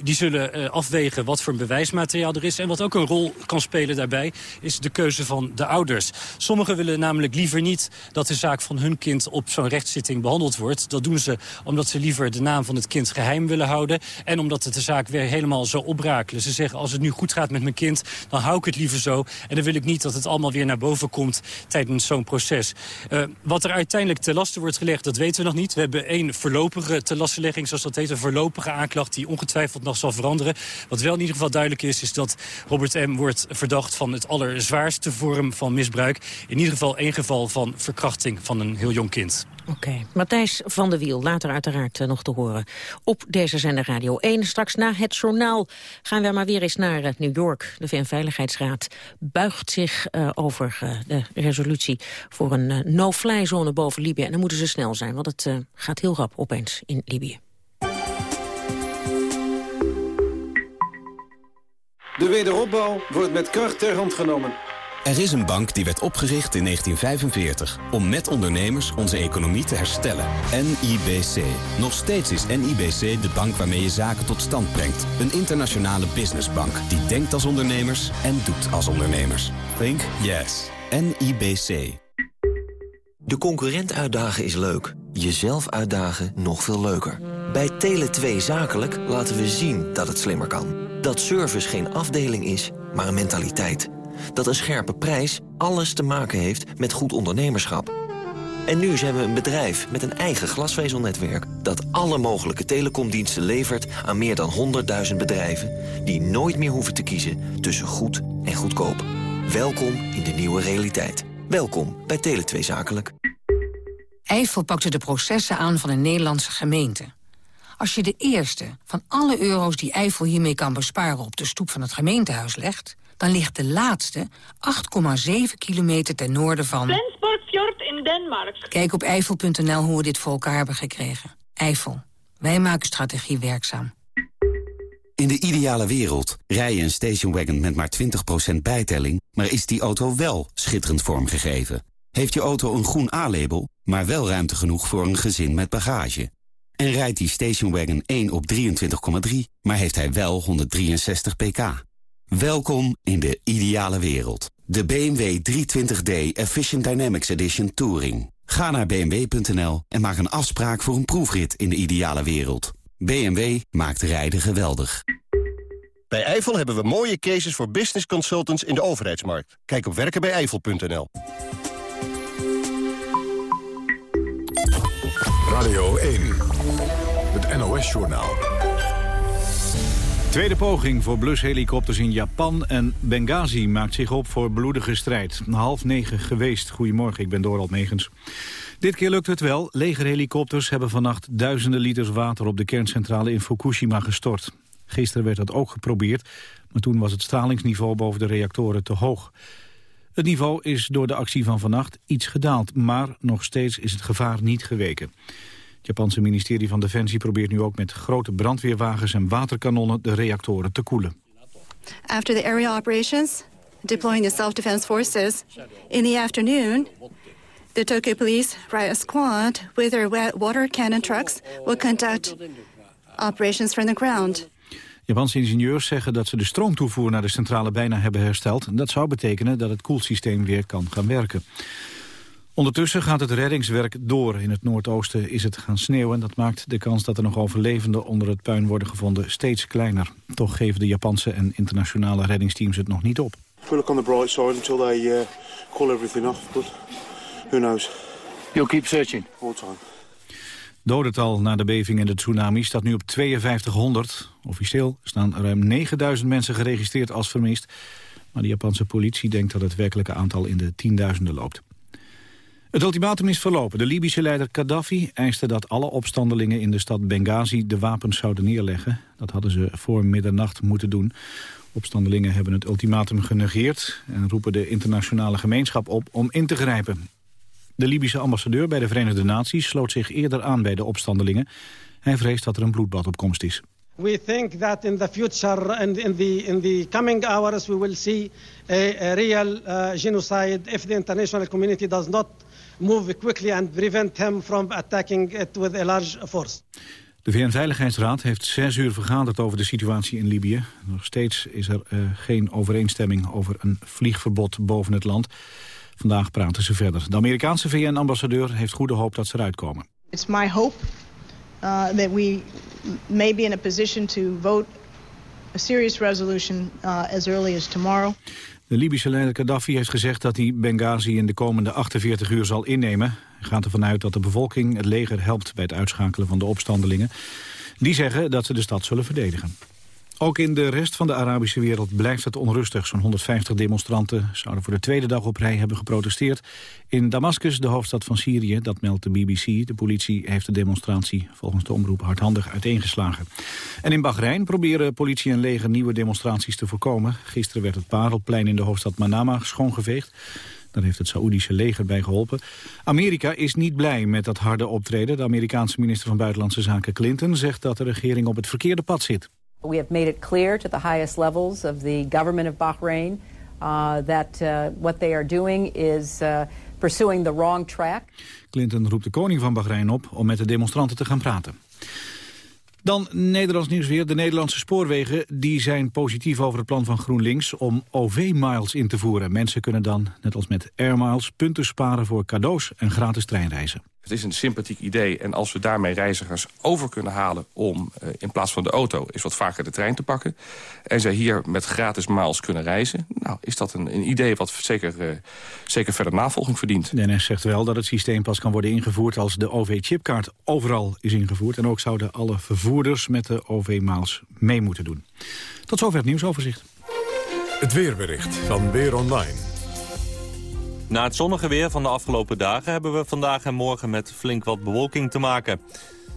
Die zullen afwegen wat voor bewijsmateriaal er is. En wat ook een rol kan spelen daarbij is de keuze van de ouders. Sommigen willen namelijk liever niet dat de zaak van hun kind op zo'n rechtszitting behandeld wordt. Dat doen ze omdat ze liever de naam van het kind geheim willen houden. En omdat het de zaak weer helemaal zo oprakelen. Ze zeggen als het nu goed gaat met mijn kind, dan hou ik het liever zo. En dan wil ik niet dat het allemaal weer naar boven komt tijdens zo'n proces. Uh, wat er uiteindelijk te lasten wordt gelegd, dat weten we nog niet. We hebben één voorlopige te lastenlegging, zoals dat heet. Een voorlopige aanklacht die ongetwijfeld nog zal veranderen. Wat wel in ieder geval duidelijk is, is dat Robert M. wordt verdacht van het allerzwaarste vorm van misbruik. In ieder geval één geval van verkrachting van een heel jong kind. Oké. Matthijs van der Wiel, later uiteraard uh, nog te horen op deze zender Radio 1. Straks na het journaal gaan we maar weer eens naar uh, New York. De VN-veiligheidsraad buigt zich uh, over de resolutie voor een no-fly zone boven Libië. En dan moeten ze snel zijn, want het gaat heel rap opeens in Libië. De wederopbouw wordt met kracht ter hand genomen. Er is een bank die werd opgericht in 1945 om met ondernemers onze economie te herstellen. NIBC. Nog steeds is NIBC de bank waarmee je zaken tot stand brengt. Een internationale businessbank die denkt als ondernemers en doet als ondernemers. Think yes. NIBC. De concurrent uitdagen is leuk. Jezelf uitdagen nog veel leuker. Bij Tele2 Zakelijk laten we zien dat het slimmer kan. Dat service geen afdeling is, maar een mentaliteit dat een scherpe prijs alles te maken heeft met goed ondernemerschap. En nu zijn we een bedrijf met een eigen glasvezelnetwerk... dat alle mogelijke telecomdiensten levert aan meer dan 100.000 bedrijven... die nooit meer hoeven te kiezen tussen goed en goedkoop. Welkom in de nieuwe realiteit. Welkom bij Tele2 Zakelijk. Eiffel pakte de processen aan van een Nederlandse gemeente. Als je de eerste van alle euro's die Eiffel hiermee kan besparen... op de stoep van het gemeentehuis legt dan ligt de laatste 8,7 kilometer ten noorden van... Flensburgfjord in Denemarken. Kijk op eifel.nl hoe we dit voor elkaar hebben gekregen. Eifel. Wij maken strategie werkzaam. In de ideale wereld rij je een stationwagon met maar 20% bijtelling... maar is die auto wel schitterend vormgegeven? Heeft je auto een groen A-label, maar wel ruimte genoeg voor een gezin met bagage? En rijdt die stationwagon 1 op 23,3, maar heeft hij wel 163 pk? Welkom in de ideale wereld. De BMW 320d Efficient Dynamics Edition Touring. Ga naar bmw.nl en maak een afspraak voor een proefrit in de ideale wereld. BMW maakt rijden geweldig. Bij Eifel hebben we mooie cases voor business consultants in de overheidsmarkt. Kijk op werkenbijeifel.nl. Radio 1, het NOS-journaal. Tweede poging voor blushelikopters in Japan en Benghazi maakt zich op voor bloedige strijd. Half negen geweest. Goedemorgen, ik ben Dorald Megens. Dit keer lukt het wel. Legerhelikopters hebben vannacht duizenden liters water op de kerncentrale in Fukushima gestort. Gisteren werd dat ook geprobeerd, maar toen was het stralingsniveau boven de reactoren te hoog. Het niveau is door de actie van vannacht iets gedaald, maar nog steeds is het gevaar niet geweken. Het Japanse ministerie van Defensie probeert nu ook met grote brandweerwagens en waterkanonnen de reactoren te koelen. After the area operations, deploying the self-defense forces, in the afternoon, the Tokyo Police Riot Squad with their water cannon trucks will conduct operations from the ground. Japanse ingenieurs zeggen dat ze de stroomtoevoer naar de centrale bijna hebben hersteld. Dat zou betekenen dat het koelsysteem weer kan gaan werken. Ondertussen gaat het reddingswerk door. In het noordoosten is het gaan sneeuwen. Dat maakt de kans dat er nog overlevenden onder het puin worden gevonden steeds kleiner. Toch geven de Japanse en internationale reddingsteams het nog niet op. We look on the bright side until they uh, call everything off. But who knows? You'll keep searching. All time. Dodental na de beving en de tsunami staat nu op 5200. Officieel staan ruim 9000 mensen geregistreerd als vermist. Maar de Japanse politie denkt dat het werkelijke aantal in de tienduizenden loopt. Het ultimatum is verlopen. De Libische leider Gaddafi eiste dat alle opstandelingen in de stad Benghazi de wapens zouden neerleggen. Dat hadden ze voor middernacht moeten doen. Opstandelingen hebben het ultimatum genegeerd en roepen de internationale gemeenschap op om in te grijpen. De Libische ambassadeur bij de Verenigde Naties sloot zich eerder aan bij de opstandelingen. Hij vreest dat er een bloedbad op komst is. We think that in the future and in the in the coming hours we will see a, real uh, genocide if the international community does not move quickly and prevent him from attacking it with a large force. De VN-veiligheidsraad heeft zes uur vergaderd over de situatie in Libië. Nog steeds is er uh, geen overeenstemming over een vliegverbod boven het land. Vandaag praten ze verder. De Amerikaanse VN-ambassadeur heeft goede hoop dat ze eruit komen. It's my hope uh, that we may be in a position to vote a serious resolution uh, as early as tomorrow. De Libische leider Gaddafi heeft gezegd dat hij Benghazi in de komende 48 uur zal innemen. Hij gaat ervan uit dat de bevolking het leger helpt bij het uitschakelen van de opstandelingen. Die zeggen dat ze de stad zullen verdedigen. Ook in de rest van de Arabische wereld blijft het onrustig. Zo'n 150 demonstranten zouden voor de tweede dag op rij hebben geprotesteerd. In Damascus, de hoofdstad van Syrië, dat meldt de BBC. De politie heeft de demonstratie volgens de omroep hardhandig uiteengeslagen. En in Bahrein proberen politie en leger nieuwe demonstraties te voorkomen. Gisteren werd het Parelplein in de hoofdstad Manama schoongeveegd. Daar heeft het Saoedische leger bij geholpen. Amerika is niet blij met dat harde optreden. De Amerikaanse minister van Buitenlandse Zaken Clinton zegt dat de regering op het verkeerde pad zit. We have made it clear to the highest levels of the government of Bahrain uh, that uh, what they are doing is uh, pursuing the wrong track. Clinton roept de koning van Bahrein op om met de demonstranten te gaan praten. Dan Nederlands nieuws weer. De Nederlandse spoorwegen die zijn positief over het plan van GroenLinks om OV-miles in te voeren. Mensen kunnen dan, net als met Airmiles, punten sparen voor cadeaus en gratis treinreizen. Het is een sympathiek idee en als we daarmee reizigers over kunnen halen... om uh, in plaats van de auto eens wat vaker de trein te pakken... en zij hier met gratis miles kunnen reizen... nou, is dat een, een idee wat zeker, uh, zeker verder navolging verdient. De NS zegt wel dat het systeem pas kan worden ingevoerd... als de OV-chipkaart overal is ingevoerd. En ook zouden alle vervoerders met de OV-miles mee moeten doen. Tot zover het nieuwsoverzicht. Het weerbericht van Weer Online. Na het zonnige weer van de afgelopen dagen hebben we vandaag en morgen met flink wat bewolking te maken.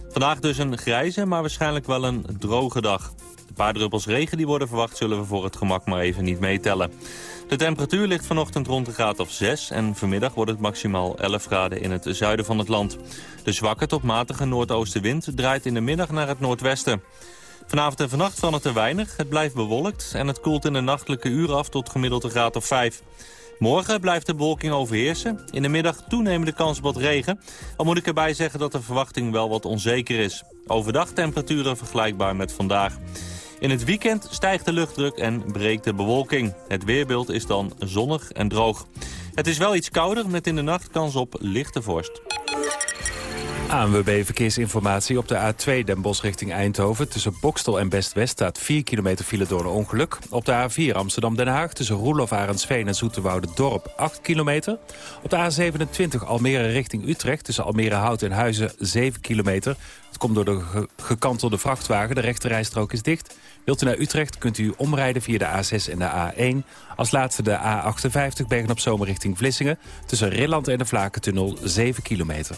Vandaag dus een grijze, maar waarschijnlijk wel een droge dag. De paar druppels regen die worden verwacht zullen we voor het gemak maar even niet meetellen. De temperatuur ligt vanochtend rond de graad of 6 en vanmiddag wordt het maximaal 11 graden in het zuiden van het land. De zwakke tot matige noordoostenwind draait in de middag naar het noordwesten. Vanavond en vannacht van het te weinig, het blijft bewolkt en het koelt in de nachtelijke uren af tot gemiddeld graad of 5. Morgen blijft de bewolking overheersen. In de middag toenemende kans op wat regen. Al moet ik erbij zeggen dat de verwachting wel wat onzeker is. Overdag temperaturen vergelijkbaar met vandaag. In het weekend stijgt de luchtdruk en breekt de bewolking. Het weerbeeld is dan zonnig en droog. Het is wel iets kouder met in de nacht kans op lichte vorst. ANWB Verkeersinformatie op de A2 Den Bosch richting Eindhoven. Tussen Bokstel en Best-West staat 4 kilometer file door een ongeluk. Op de A4 Amsterdam-Den Haag tussen Roelof Arendsveen en Zoeterwoude Dorp 8 kilometer. Op de A27 Almere richting Utrecht tussen Almere Hout en Huizen 7 kilometer. Het komt door de gekantelde vrachtwagen. De rechterrijstrook is dicht. Wilt u naar Utrecht kunt u omrijden via de A6 en de A1. Als laatste de A58 Bergen op Zomer richting Vlissingen. Tussen Rilland en de Vlakentunnel 7 kilometer.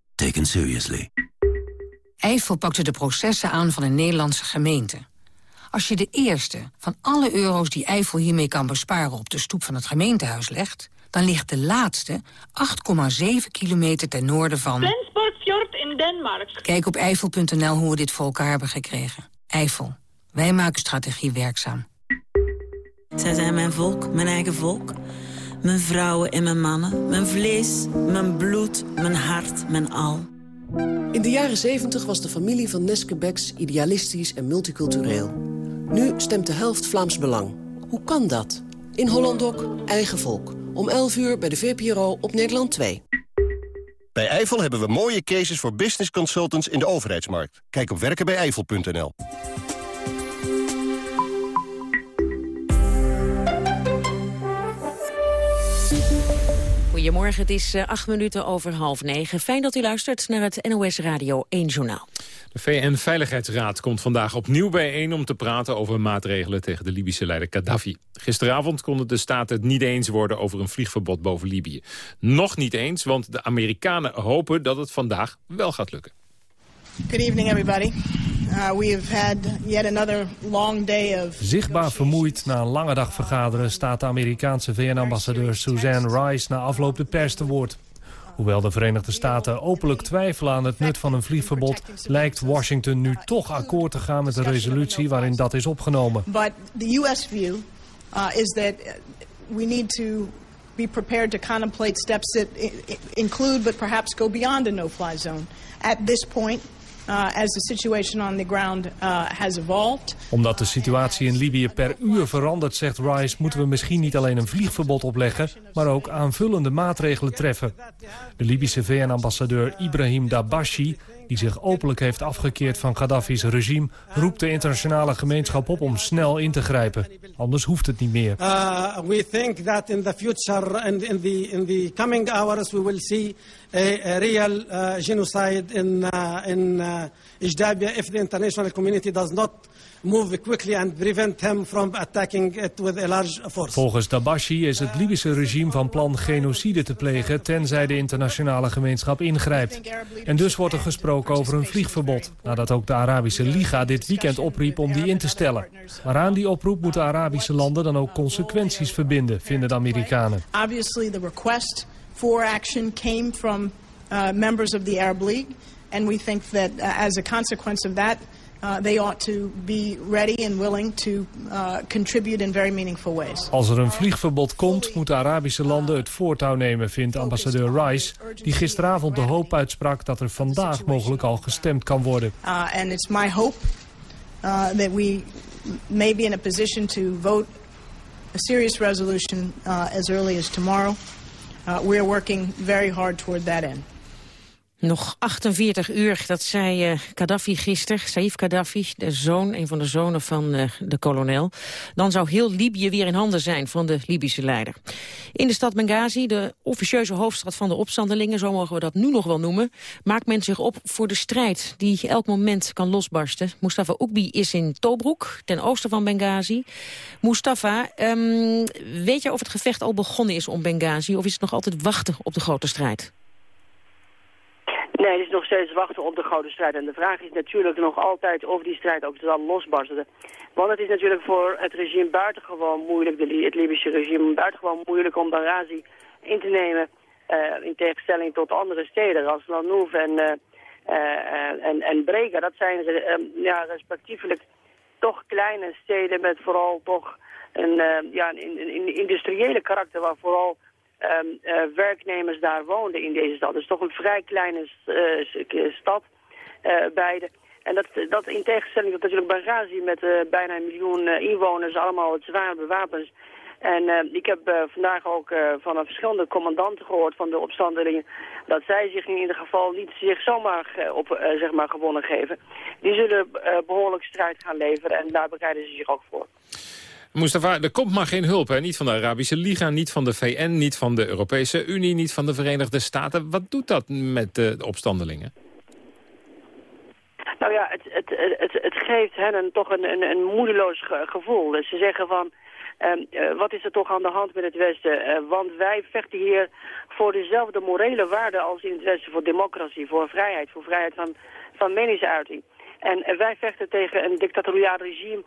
taken seriously. Eiffel pakte de processen aan van een Nederlandse gemeente. Als je de eerste van alle euro's die Eiffel hiermee kan besparen... op de stoep van het gemeentehuis legt... dan ligt de laatste 8,7 kilometer ten noorden van... Flensburg in Denemarken. Kijk op eiffel.nl hoe we dit voor elkaar hebben gekregen. Eiffel. Wij maken strategie werkzaam. Zij zijn mijn volk, mijn eigen volk. Mijn vrouwen en mijn mannen, mijn vlees, mijn bloed, mijn hart, mijn al. In de jaren 70 was de familie van Neske Becks idealistisch en multicultureel. Nu stemt de helft Vlaams Belang. Hoe kan dat? In Hollandok, eigen volk. Om 11 uur bij de VPRO op Nederland 2. Bij Eiffel hebben we mooie cases voor business consultants in de overheidsmarkt. Kijk op werkenbijeifel.nl. Goedemorgen, het is uh, acht minuten over half negen. Fijn dat u luistert naar het NOS Radio 1 Journaal. De VN-veiligheidsraad komt vandaag opnieuw bijeen om te praten over maatregelen tegen de Libische leider Gaddafi. Gisteravond konden de staten het niet eens worden over een vliegverbod boven Libië. Nog niet eens, want de Amerikanen hopen dat het vandaag wel gaat lukken. Good evening everybody. Uh, we have had yet another long day of... Zichtbaar vermoeid na een lange dag vergaderen... staat de Amerikaanse VN-ambassadeur Suzanne Rice na afloop de pers te woord. Hoewel de Verenigde Staten openlijk twijfelen aan het nut van een vliegverbod... lijkt Washington nu toch akkoord te gaan met de resolutie waarin dat is opgenomen. But the US view uh, is that we need to be prepared to contemplate steps that include but perhaps go beyond a no-fly zone. At this point, as the situation on the ground uh, has evolved. Omdat de situatie in Libië per uur verandert, zegt Rice... moeten we misschien niet alleen een vliegverbod opleggen... maar ook aanvullende maatregelen treffen. De Libische VN-ambassadeur Ibrahim Dabashi die zich openlijk heeft afgekeerd van Gaddafi's regime... roept de internationale gemeenschap op om snel in te grijpen. Anders hoeft het niet meer. Uh, we think that in the future and in the, in the coming hours... we will see a, a real uh, genocide in, uh, in uh, Ijdabia... if the international community does not move quickly and prevent him from attacking it with a large force. Volgens Dabashi is het Libische regime van plan genocide te plegen tenzij de internationale gemeenschap ingrijpt. En dus wordt er gesproken over een vliegverbod, nadat ook de Arabische Liga dit weekend opriep om die in te stellen. Maar aan die oproep moeten Arabische landen dan ook consequenties verbinden, vinden de Amerikanen. Obviously the request for action came from uh, members of the Arab League and we think that uh, as a consequence of that they ought to be ready and willing to uh, contribute in very meaningful ways. Als er een vliegverbod komt, moeten Arabische landen het voortouw nemen, vindt ambassadeur Rice, die gisteravond de hoop uitsprak dat er vandaag mogelijk al gestemd kan worden. Uh, and it's my hope uh, that we may be in a position to vote a serious resolution uh, as early as tomorrow. Uh, we're working very hard toward that end. Nog 48 uur, dat zei uh, Gaddafi gisteren, Saif Gaddafi, de zoon, een van de zonen van uh, de kolonel. Dan zou heel Libië weer in handen zijn van de Libische leider. In de stad Benghazi, de officieuze hoofdstad van de opstandelingen, zo mogen we dat nu nog wel noemen, maakt men zich op voor de strijd die elk moment kan losbarsten. Mustafa Oekbi is in Tobruk, ten oosten van Benghazi. Mustafa, um, weet je of het gevecht al begonnen is om Benghazi, of is het nog altijd wachten op de grote strijd? Nee, het is nog steeds wachten op de grote strijd. En de vraag is natuurlijk nog altijd of die strijd ook zal losbarsten. Want het is natuurlijk voor het regime buitengewoon moeilijk, het Libische regime, buitengewoon moeilijk om Benghazi in te nemen. Uh, in tegenstelling tot andere steden als Lanouf en, uh, uh, en, en Brega. Dat zijn ja, respectievelijk toch kleine steden met vooral toch een, ja, een industriële karakter waar vooral um, werknemers daar woonden in deze stad. Dus toch een vrij kleine uh, stad, uh, beide. En dat, dat in tegenstelling tot natuurlijk Benghazi met bijna een miljoen inwoners, allemaal het zwaar bewapens. En ik heb vandaag ook van verschillende commandanten gehoord van de opstandelingen... dat zij zich in ieder geval niet zich zomaar op, zeg maar gewonnen geven. Die zullen behoorlijk strijd gaan leveren en daar bereiden ze zich ook voor. Mustafa, er komt maar geen hulp. Hè? Niet van de Arabische Liga, niet van de VN, niet van de Europese Unie... niet van de Verenigde Staten. Wat doet dat met de, opstandelingen? Nou ja, het, het, het, het geeft hen een, toch een, een, een moedeloos gevoel. Dus ze zeggen van, uh, wat is er toch aan de hand met het Westen? Uh, want wij vechten hier voor dezelfde morele waarden als in het Westen. Voor democratie, voor vrijheid, voor vrijheid van, van meningsuiting. En wij vechten tegen een dictatoriaal regime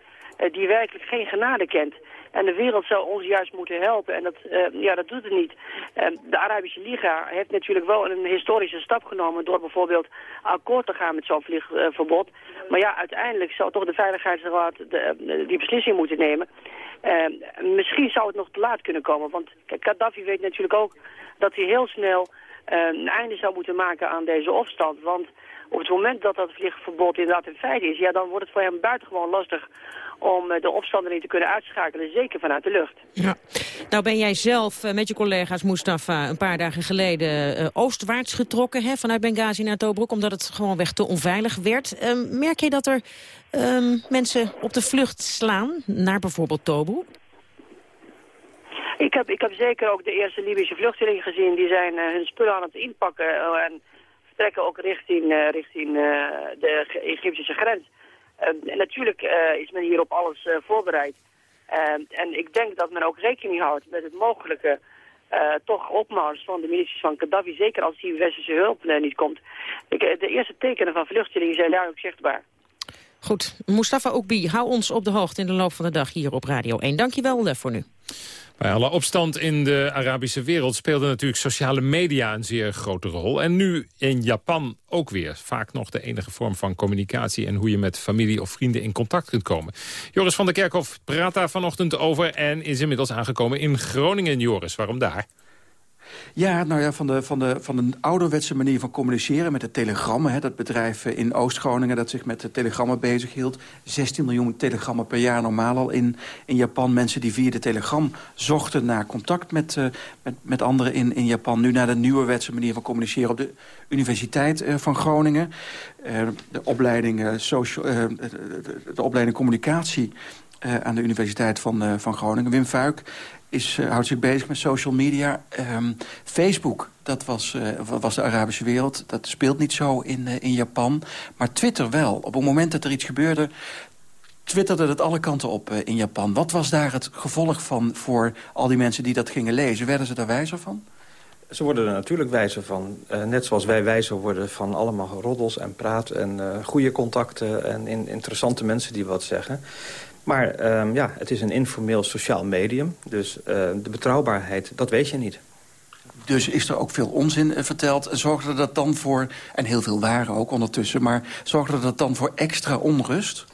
die werkelijk geen genade kent. En de wereld zou ons juist moeten helpen. En dat, uh, ja, dat doet het niet. Uh, de Arabische Liga heeft natuurlijk wel een historische stap genomen... door bijvoorbeeld akkoord te gaan met zo'n vliegverbod. maar ja, uiteindelijk zou toch de Veiligheidsraad de, die beslissing moeten nemen. misschien zou het nog te laat kunnen komen. Want Gaddafi weet natuurlijk ook dat hij heel snel... een einde zou moeten maken aan deze opstand. Want op het moment dat dat vliegverbod inderdaad in feite is... ja, dan wordt het voor hem buitengewoon lastig om eh, de opstandelingen te kunnen uitschakelen, zeker vanuit de lucht. Ja. Nou ben jij zelf eh, met je collega's Mustafa een paar dagen geleden uh, oostwaarts getrokken hè, vanuit Benghazi naar Tobruk, omdat het gewoonweg te onveilig werd. Uh, merk je dat er uh, mensen op de vlucht slaan naar bijvoorbeeld Tobruk? Ik heb, ik heb zeker ook de eerste Libische vluchtelingen gezien. Die zijn hun spullen aan het inpakken en vertrekken ook richting, richting de Egyptische grens. Ehm, en natuurlijk eh, is men hier op alles eh, voorbereid. Ehm, en ik denk dat men ook rekening houdt met het mogelijke uh, toch opmars van de milities van Gaddafi, zeker als die westerse hulp niet komt. Ik, de eerste tekenen van vluchtelingen zijn daar ook zichtbaar. Goed, Mustafa Oekbi, hou ons op de hoogte in de loop van de dag hier op Radio 1. Dankjewel voor nu. Bij alle opstand in de Arabische wereld speelden natuurlijk sociale media een zeer grote rol. En nu in Japan ook weer. Vaak nog de enige vorm van communicatie en hoe je met familie of vrienden in contact kunt komen. Joris van der Kerkhof praat daar vanochtend over en is inmiddels aangekomen in Groningen. Joris, waarom daar? Ja, nou ja, van de, van, de, van de ouderwetse manier van communiceren met de telegrammen. Hè, dat bedrijf eh, in Oost-Groningen dat zich met de telegrammen bezighield. 16 miljoen telegrammen per jaar normaal al in, in Japan. Mensen die via de telegram zochten naar contact met, uh, met, met anderen in, in Japan. Nu naar de nieuwerwetse manier van communiceren op de Universiteit uh, van Groningen. de, opleiding, social, de opleiding communicatie aan de Universiteit van, van Groningen. Wim Fuik is, uh, houdt zich bezig met social media. Um, Facebook, dat was, uh, was de Arabische wereld. Dat speelt niet zo in, uh, in Japan. Maar Twitter wel. Op het moment dat er iets gebeurde... twitterde het alle kanten op in Japan. Wat was daar het gevolg van voor al die mensen die dat gingen lezen? Werden ze daar wijzer van? Ze worden er natuurlijk wijzer van. Net zoals wij wijzer worden van allemaal roddels en praat... en goede contacten en in, interessante mensen die wat zeggen. Maar um, ja, het is een informeel sociaal medium. Dus uh, de betrouwbaarheid, dat weet je niet. Dus is er ook veel onzin uh, verteld. En zorgde dat dan voor, en heel veel waren ook ondertussen... maar zorgde dat dan voor extra onrust?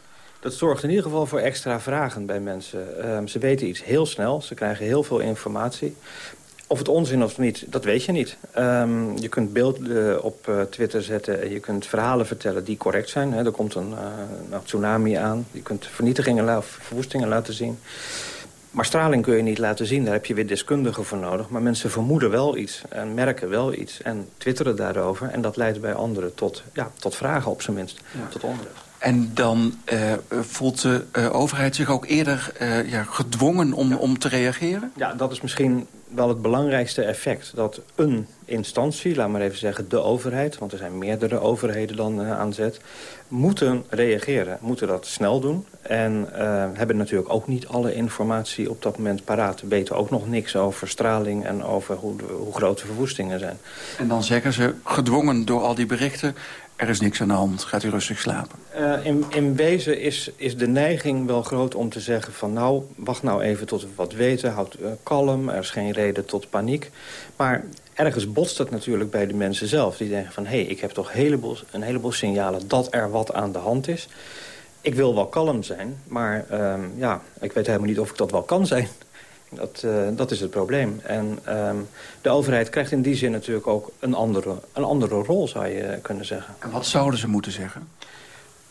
Dat zorgt in ieder geval voor extra vragen bij mensen. Um, ze weten iets heel snel, ze krijgen heel veel informatie. Of het onzin of niet, dat weet je niet. Um, je kunt beelden op uh, Twitter zetten en je kunt verhalen vertellen die correct zijn. Hè. Er komt een, uh, een tsunami aan. Je kunt vernietigingen of verwoestingen laten zien. Maar straling kun je niet laten zien, daar heb je weer deskundigen voor nodig. Maar mensen vermoeden wel iets en merken wel iets en twitteren daarover. En dat leidt bij anderen tot, ja, tot vragen op zijn minst, ja. tot onrust. En dan uh, voelt de uh, overheid zich ook eerder uh, ja, gedwongen om, ja. om te reageren? Ja, dat is misschien wel het belangrijkste effect. Dat een instantie, laat maar even zeggen de overheid... want er zijn meerdere overheden dan uh, aan zet... moeten reageren, moeten dat snel doen. En uh, hebben natuurlijk ook niet alle informatie op dat moment paraat. Weten ook nog niks over straling en over hoe, hoe groot de verwoestingen zijn. En dan zeggen ze, gedwongen door al die berichten er is niks aan de hand, gaat u rustig slapen? Uh, in, in wezen is, is de neiging wel groot om te zeggen van... nou, wacht nou even tot we wat weten, houd uh, kalm, er is geen reden tot paniek. Maar ergens botst het natuurlijk bij de mensen zelf. Die denken van, hé, hey, ik heb toch heleboel, een heleboel signalen dat er wat aan de hand is. Ik wil wel kalm zijn, maar uh, ja, ik weet helemaal niet of ik dat wel kan zijn. Dat, uh, dat is het probleem. En um, de overheid krijgt in die zin natuurlijk ook een andere, een andere rol, zou je kunnen zeggen. En wat zouden ze moeten zeggen?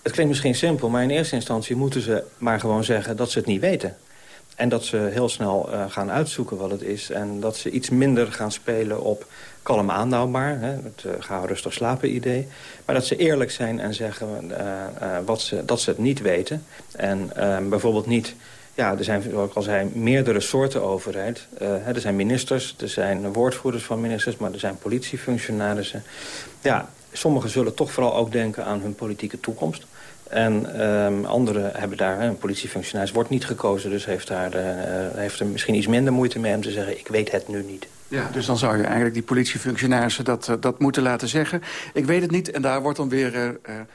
Het klinkt misschien simpel, maar in eerste instantie moeten ze maar gewoon zeggen dat ze het niet weten. En dat ze heel snel uh, gaan uitzoeken wat het is. En dat ze iets minder gaan spelen op kalm aanhoudbaar. Hè, het uh, ga rustig slapen idee. Maar dat ze eerlijk zijn en zeggen uh, wat ze, dat ze het niet weten. En bijvoorbeeld niet ja, er zijn, zoals ik al zei, meerdere soorten overheid. Uh, er zijn ministers, er zijn woordvoerders van ministers... maar er zijn politiefunctionarissen. Ja, sommigen zullen toch vooral ook denken aan hun politieke toekomst. En um, anderen hebben daar, een politiefunctionaris wordt niet gekozen... dus heeft, daar, uh, heeft er misschien iets minder moeite mee om te zeggen... ik weet het nu niet. Ja, dus dan zou je eigenlijk die politiefunctionarissen dat, uh, dat moeten laten zeggen. Ik weet het niet en daar wordt dan weer uh,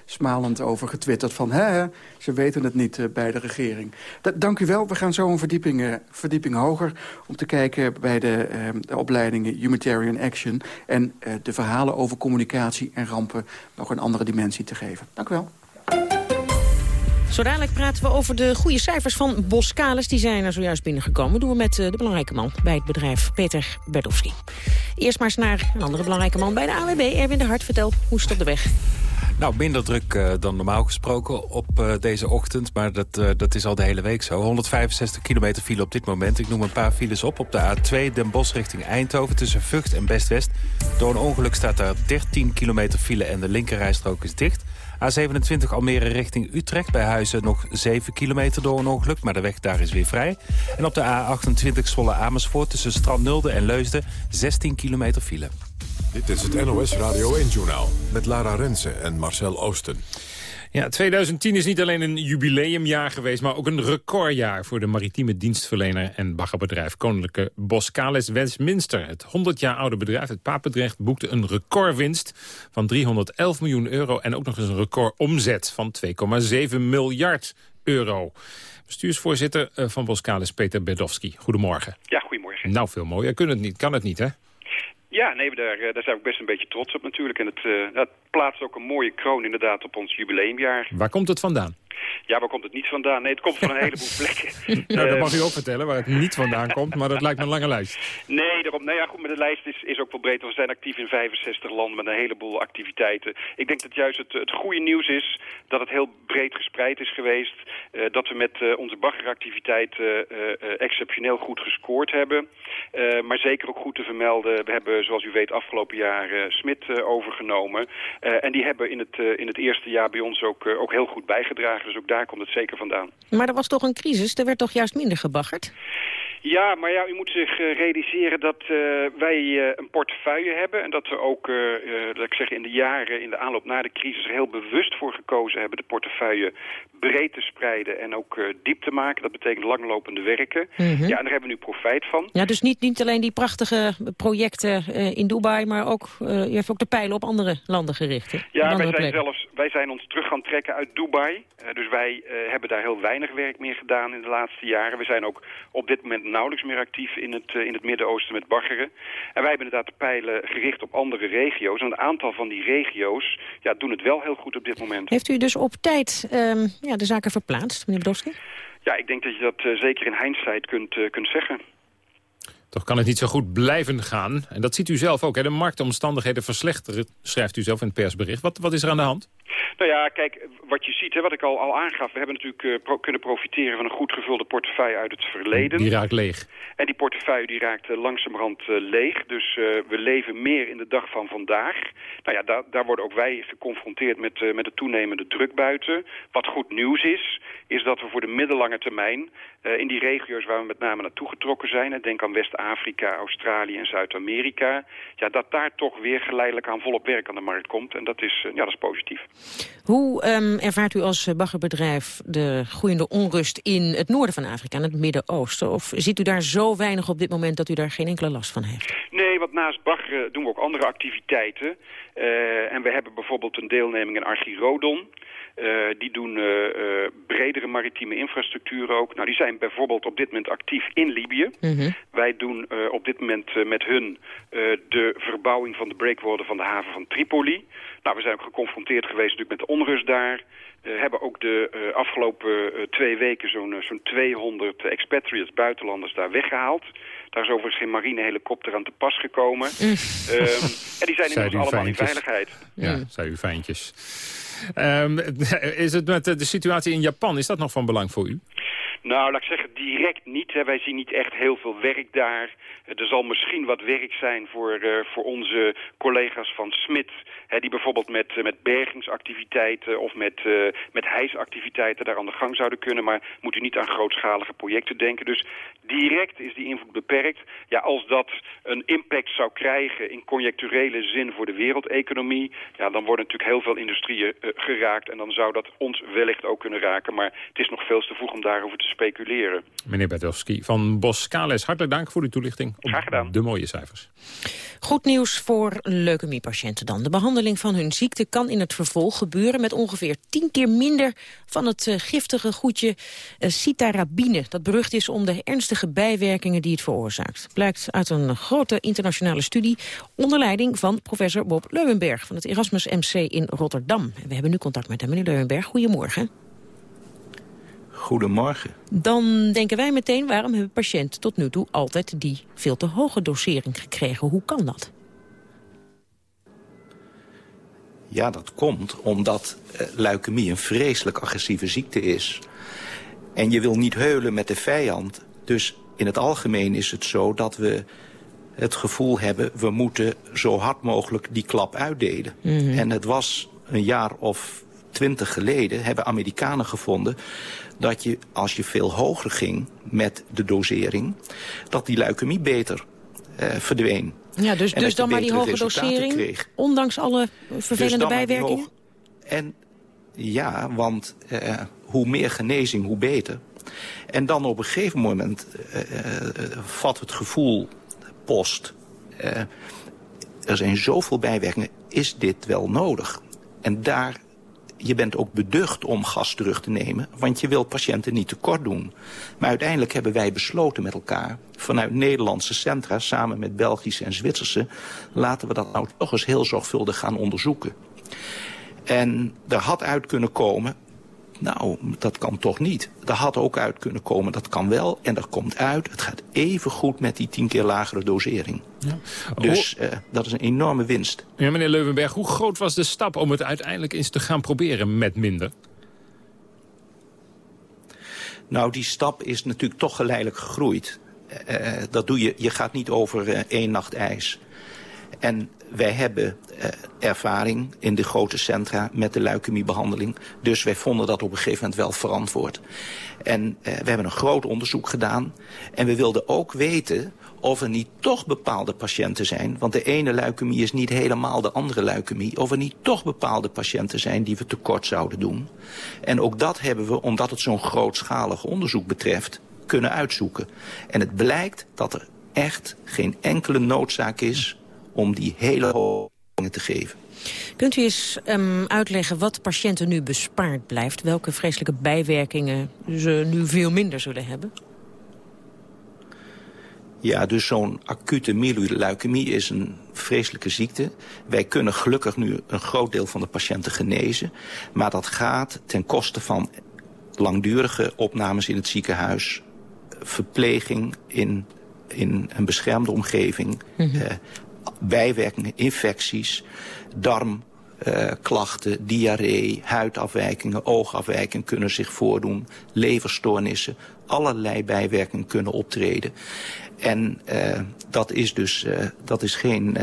smalend over getwitterd van... hè, ze weten het niet bij de regering. Da dank u wel. We gaan zo een verdieping, verdieping hoger... om te kijken bij de, de opleidingen Humanitarian Action... en de verhalen over communicatie en rampen nog een andere dimensie te geven. Dank u wel. Zo dadelijk praten we over de goede cijfers van Boskalis. Die zijn er zojuist binnengekomen. Dat doen we met uh, de belangrijke man bij het bedrijf, Peter Berdowski. Eerst maar eens naar een andere belangrijke man bij de AWB. Erwin de Hart, vertel, hoe is het op de weg? Nou, minder druk uh, dan normaal gesproken op uh, deze ochtend. Maar dat, dat is al de hele week zo. 165 kilometer file op dit moment. Ik noem een paar files op. Op de A2 Den Bosch richting Eindhoven tussen Vught en Best-West. Door een ongeluk staat daar 13 kilometer file en de linkerrijstrook is dicht. A27 Almere richting Utrecht. Bij Huizen nog 7 kilometer door een ongeluk, maar de weg daar is weer vrij. En op de A28 Zwolle Amersfoort tussen Strandnulde en Leusden 16 kilometer file. Dit is het NOS Radio 1-journaal met Lara Rensen en Marcel Oosten. Ja, 2010 is niet alleen een jubileumjaar geweest... maar ook een recordjaar voor de maritieme dienstverlener... en baggerbedrijf Koninklijke Boskalis Westminster. Het 100 jaar oude bedrijf, het Papendrecht, boekte een recordwinst... van 311 miljoen euro en ook nog eens een recordomzet van 2,7 miljard euro. Bestuursvoorzitter eh, van Boskalis, Peter Bedowski. Goedemorgen. Ja, goedemorgen. Nou, veel mooier. Kan het niet, kan het niet hè? Ja, nee, daar, eh, daar zijn we best een beetje trots op natuurlijk. En het, uh, dat plaatst ook een mooie kroon inderdaad op ons jubileumjaar. Waar komt het vandaan? Ja, waar komt het niet vandaan? Nee, het komt van een heleboel *laughs* plekken. nou, dat mag u ook vertellen waar het niet vandaan komt, maar dat lijkt me een lange lijst. Nee, daarom, nou ja, goed, maar de lijst is, is ook wel breed. We zijn actief in 65 landen met een heleboel activiteiten. Ik denk dat juist het, het goede nieuws is dat het heel breed gespreid is geweest. Uh, dat we met uh, onze baggeractiviteiten uh, exceptioneel goed gescoord hebben. maar zeker ook goed te vermelden, we hebben zoals u weet afgelopen jaar Smit overgenomen. en die hebben in het, in het eerste jaar bij ons ook, ook heel goed bijgedragen. Dus ook daar komt het zeker vandaan. Maar er was toch een crisis? Er werd toch juist minder gebaggerd? Ja, maar ja, u moet zich uh, realiseren dat uh, wij uh, een portefeuille hebben... en dat we ook, dat ik zeg, in de jaren, in de aanloop naar de crisis... er heel bewust voor gekozen hebben de portefeuille breed te spreiden... en ook diep te maken. Dat betekent langlopende werken. Mm -hmm. Ja, en daar hebben we nu profijt van. Ja, dus niet, niet alleen die prachtige projecten in Dubai... maar ook, u heeft ook de pijlen op andere landen gericht. Hè? Ja, wij zijn, zelfs, wij zijn ons terug gaan trekken uit Dubai. dus wij hebben daar heel weinig werk meer gedaan in de laatste jaren. We zijn ook op dit moment nauwelijks meer actief in het, uh, in het Midden-Oosten met baggeren. En wij hebben inderdaad de pijlen gericht op andere regio's. En een aantal van die regio's ja, doen het wel heel goed op dit moment. Heeft u dus op tijd um, ja, de zaken verplaatst, meneer Bedowski? Ja, ik denk dat je dat uh, zeker in hindsight kunt, uh, kunt zeggen. Toch kan het niet zo goed blijven gaan. En dat ziet u zelf ook. Hè? De marktomstandigheden verslechteren, schrijft u zelf in het persbericht. Wat, wat is er aan de hand? Nou ja, kijk, wat je ziet, hè, wat ik al, al aangaf... we hebben natuurlijk uh, pro kunnen profiteren van een goed gevulde portefeuille uit het verleden. Die raakt leeg. En die portefeuille die raakt uh, langzamerhand uh, leeg. Dus we leven meer in de dag van vandaag. Nou ja, daar, daar worden ook wij geconfronteerd met, met de toenemende druk buiten. Wat goed nieuws is, is dat we voor de middellange termijn... in die regio's waar we met name naartoe getrokken zijn... denk aan West-Afrika, Australië en Zuid-Amerika... ja, dat daar toch weer geleidelijk aan volop werk aan de markt komt. En dat is, ja, dat is positief. Hoe um, ervaart u als baggerbedrijf de groeiende onrust in het noorden van Afrika, in het Midden-Oosten? Of ziet u daar zo weinig op dit moment dat u daar geen enkele last van heeft? Nee, want naast baggeren doen we ook andere activiteiten. Uh, en we hebben bijvoorbeeld een deelneming in Archirodon. Uh, die doen uh, uh, bredere maritieme infrastructuur ook. Nou, die zijn bijvoorbeeld op dit moment actief in Libië. Mm -hmm. Wij doen op dit moment met hun de verbouwing van de breakwater van de haven van Tripoli. Nou, we zijn ook geconfronteerd geweest natuurlijk met de onrust daar. Uh, hebben ook de uh, afgelopen uh, twee weken zo'n zo'n 200 expatriates, buitenlanders, daar weggehaald. Daar is overigens geen marinehelikopter aan te pas gekomen. Mm. Um, en die zijn inmiddels allemaal fijntjes. in veiligheid. Ja, mm. zei u fijntjes. Um, *laughs* is het met de situatie in Japan, is dat nog van belang voor u? Nou, laat ik zeggen, direct niet. Hè. Wij zien niet echt heel veel werk daar. Er zal misschien wat werk zijn voor, uh, voor onze collega's van Smit... Hè, die bijvoorbeeld met, uh, met bergingsactiviteiten of met, uh, met hijsactiviteiten daar aan de gang zouden kunnen. Maar moet u niet aan grootschalige projecten denken. Dus direct is die invloed beperkt. Ja, als dat een impact zou krijgen in conjecturele zin voor de wereldeconomie... Ja, dan worden natuurlijk heel veel industrieën geraakt. En dan zou dat ons wellicht ook kunnen raken. Maar het is nog veel te vroeg om daarover te speculeren. Meneer Bertowski van Boskales, hartelijk dank voor uw toelichting op Graag gedaan. de mooie cijfers. Goed nieuws voor leukemiepatiënten dan. De behandeling van hun ziekte kan in het vervolg gebeuren... met ongeveer tien keer minder van het uh, giftige goedje uh, citarabine. Dat berucht is om de ernstige bijwerkingen die het veroorzaakt. Blijkt uit een grote internationale studie... onder leiding van professor Bob Leuwenberg... van het Erasmus MC in Rotterdam. En we hebben nu contact met hem. Meneer Leuwenberg, goedemorgen. Goedemorgen. Dan denken wij meteen, waarom hebben patiënten tot nu toe altijd die veel te hoge dosering gekregen? Hoe kan dat? Ja, dat komt omdat uh, leukemie een vreselijk agressieve ziekte is. En je wil niet heulen met de vijand. Dus in het algemeen is het zo dat we het gevoel hebben... we moeten zo hard mogelijk die klap uitdelen. Mm -hmm. En het was een jaar of twintig geleden... hebben Amerikanen gevonden dat je, als je veel hoger ging met de dosering... dat die leukemie beter uh, verdween. Ja, dus, dus dan maar die hoge dosering, kreeg. ondanks alle vervelende dus bijwerkingen? En ja, want uh, hoe meer genezing, hoe beter. En dan op een gegeven moment uh, vat het gevoel post. er zijn zoveel bijwerkingen, is dit wel nodig? En daar je bent ook beducht om gas terug te nemen, want je wil patiënten niet tekort doen. Maar uiteindelijk hebben wij besloten met elkaar, vanuit Nederlandse centra, samen met Belgische en Zwitserse, laten we dat nou toch eens heel zorgvuldig gaan onderzoeken. En er had uit kunnen komen, nou, dat kan toch niet. Er had ook uit kunnen komen, dat kan wel. En er komt uit, het gaat even goed met die tien keer lagere dosering. Ja. Dus uh, dat is een enorme winst. Ja, meneer Leuvenberg, hoe groot was de stap om het uiteindelijk eens te gaan proberen met minder? Nou, die stap is natuurlijk toch geleidelijk gegroeid. Uh, dat doe je, je gaat niet over uh, één nacht ijs. En wij hebben uh, ervaring in de grote centra met de leukemiebehandeling. Dus wij vonden dat op een gegeven moment wel verantwoord. En uh, we hebben een groot onderzoek gedaan. En we wilden ook weten of er niet toch bepaalde patiënten zijn... want de ene leukemie is niet helemaal de andere leukemie... of er niet toch bepaalde patiënten zijn die we tekort zouden doen. En ook dat hebben we, omdat het zo'n grootschalig onderzoek betreft... kunnen uitzoeken. En het blijkt dat er echt geen enkele noodzaak is om die hele hoge te geven. Kunt u eens um, uitleggen wat patiënten nu bespaard blijft? Welke vreselijke bijwerkingen ze nu veel minder zullen hebben? Ja, dus zo'n acute myeloïde leukemie is een vreselijke ziekte. Wij kunnen gelukkig nu een groot deel van de patiënten genezen. Maar dat gaat ten koste van langdurige opnames in het ziekenhuis... verpleging in, in een beschermde omgeving... Mm -hmm. uh, bijwerkingen, infecties, darmklachten, uh, diarree, huidafwijkingen, oogafwijkingen kunnen zich voordoen, leverstoornissen, allerlei bijwerkingen kunnen optreden. En uh, dat is dus uh, dat is geen,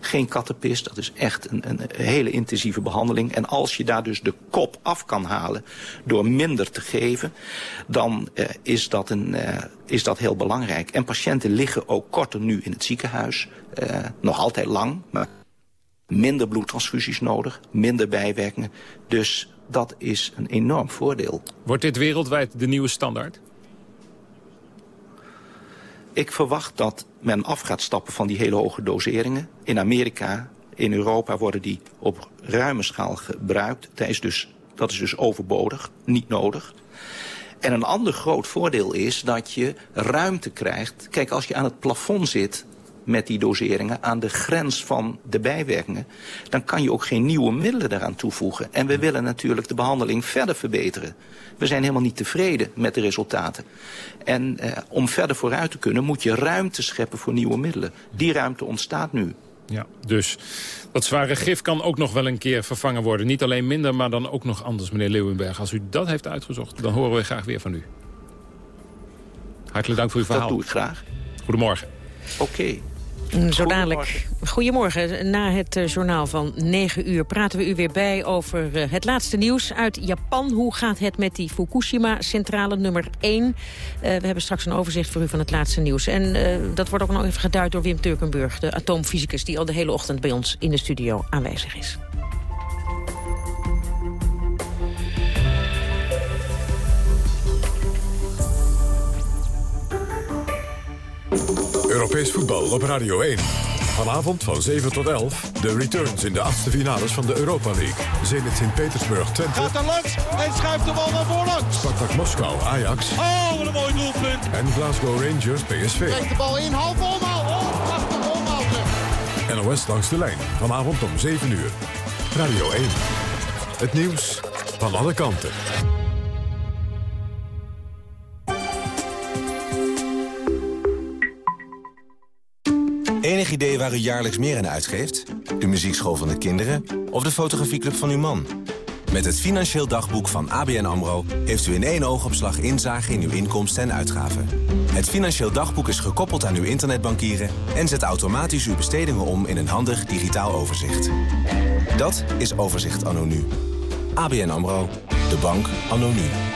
geen kattenpis, dat is echt een, een hele intensieve behandeling. En als je daar dus de kop af kan halen door minder te geven, dan uh, is, dat een, uh, is dat heel belangrijk. En patiënten liggen ook korter nu in het ziekenhuis, uh, nog altijd lang, maar minder bloedtransfusies nodig, minder bijwerkingen. Dus dat is een enorm voordeel. Wordt dit wereldwijd de nieuwe standaard? Ik verwacht dat men af gaat stappen van die hele hoge doseringen. In Amerika, in Europa worden die op ruime schaal gebruikt. Dat is dus, dat is dus overbodig, niet nodig. En een ander groot voordeel is dat je ruimte krijgt. Kijk, als je aan het plafond zit met die doseringen aan de grens van de bijwerkingen... dan kan je ook geen nieuwe middelen daaraan toevoegen. En we willen natuurlijk de behandeling verder verbeteren. We zijn helemaal niet tevreden met de resultaten. En eh, om verder vooruit te kunnen moet je ruimte scheppen voor nieuwe middelen. Die ruimte ontstaat nu. Ja, dus dat zware gif kan ook nog wel een keer vervangen worden. Niet alleen minder, maar dan ook nog anders, meneer Leeuwenberg. Als u dat heeft uitgezocht, dan horen we graag weer van u. Hartelijk dank voor uw verhaal. Dat doe ik graag. Goedemorgen. Oké. Okay. Zo dadelijk. Goedemorgen. Na het uh, journaal van 9 uur praten we u weer bij over uh, het laatste nieuws uit Japan. Hoe gaat het met die Fukushima-centrale nummer 1? Uh, we hebben straks een overzicht voor u van het laatste nieuws. En dat wordt ook nog even geduid door Wim Turkenburg, de atoomfysicus... die al de hele ochtend bij ons in de studio aanwezig is. Europees voetbal op Radio 1. Vanavond van 7 tot 11 de returns in de achtste finales van de Europa League. Zenit Sint-Petersburg Twente. Gaat er langs en schuift de bal naar voorlangs. Spartak Moskou Ajax. Oh, wat een mooi doelpunt. En Glasgow Rangers PSV. Krijgt de bal in, half omhaal. Oh, prachtig omhaal. NOS langs de lijn. Vanavond om 7 uur. Radio 1. Het nieuws van alle kanten. Idee waar u jaarlijks meer aan uitgeeft? De muziekschool van de kinderen of de fotografieclub van uw man? Met het Financieel Dagboek van ABN AMRO... heeft u in één oogopslag inzage in uw inkomsten en uitgaven. Het Financieel Dagboek is gekoppeld aan uw internetbankieren... en zet automatisch uw bestedingen om in een handig digitaal overzicht. Dat is Overzicht Anno Nu. ABN AMRO. De bank Anno Nu.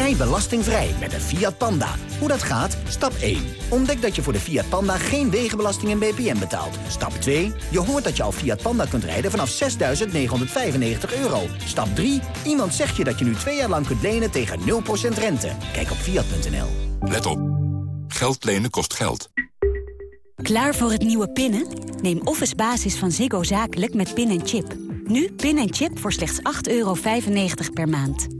Rij belastingvrij met een Fiat Panda. Hoe dat gaat? Stap 1. Ontdek dat je voor de Fiat Panda geen wegenbelasting en BPM betaalt. Stap 2. Je hoort dat je al Fiat Panda kunt rijden vanaf 6.995 euro. Stap 3. Iemand zegt je dat je nu twee jaar lang kunt lenen tegen 0% rente. Kijk op Fiat.nl. Let op. Geld lenen kost geld. Klaar voor het nieuwe pinnen? Neem Office Basis van Ziggo Zakelijk met pin en chip. Nu pin en chip voor slechts 8,95 euro per maand.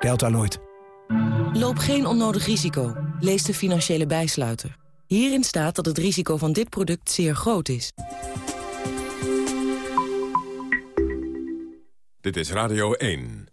Deltaloid. Loop geen onnodig risico. Lees de financiële bijsluiter. Hierin staat dat het risico van dit product zeer groot is. Dit is Radio 1.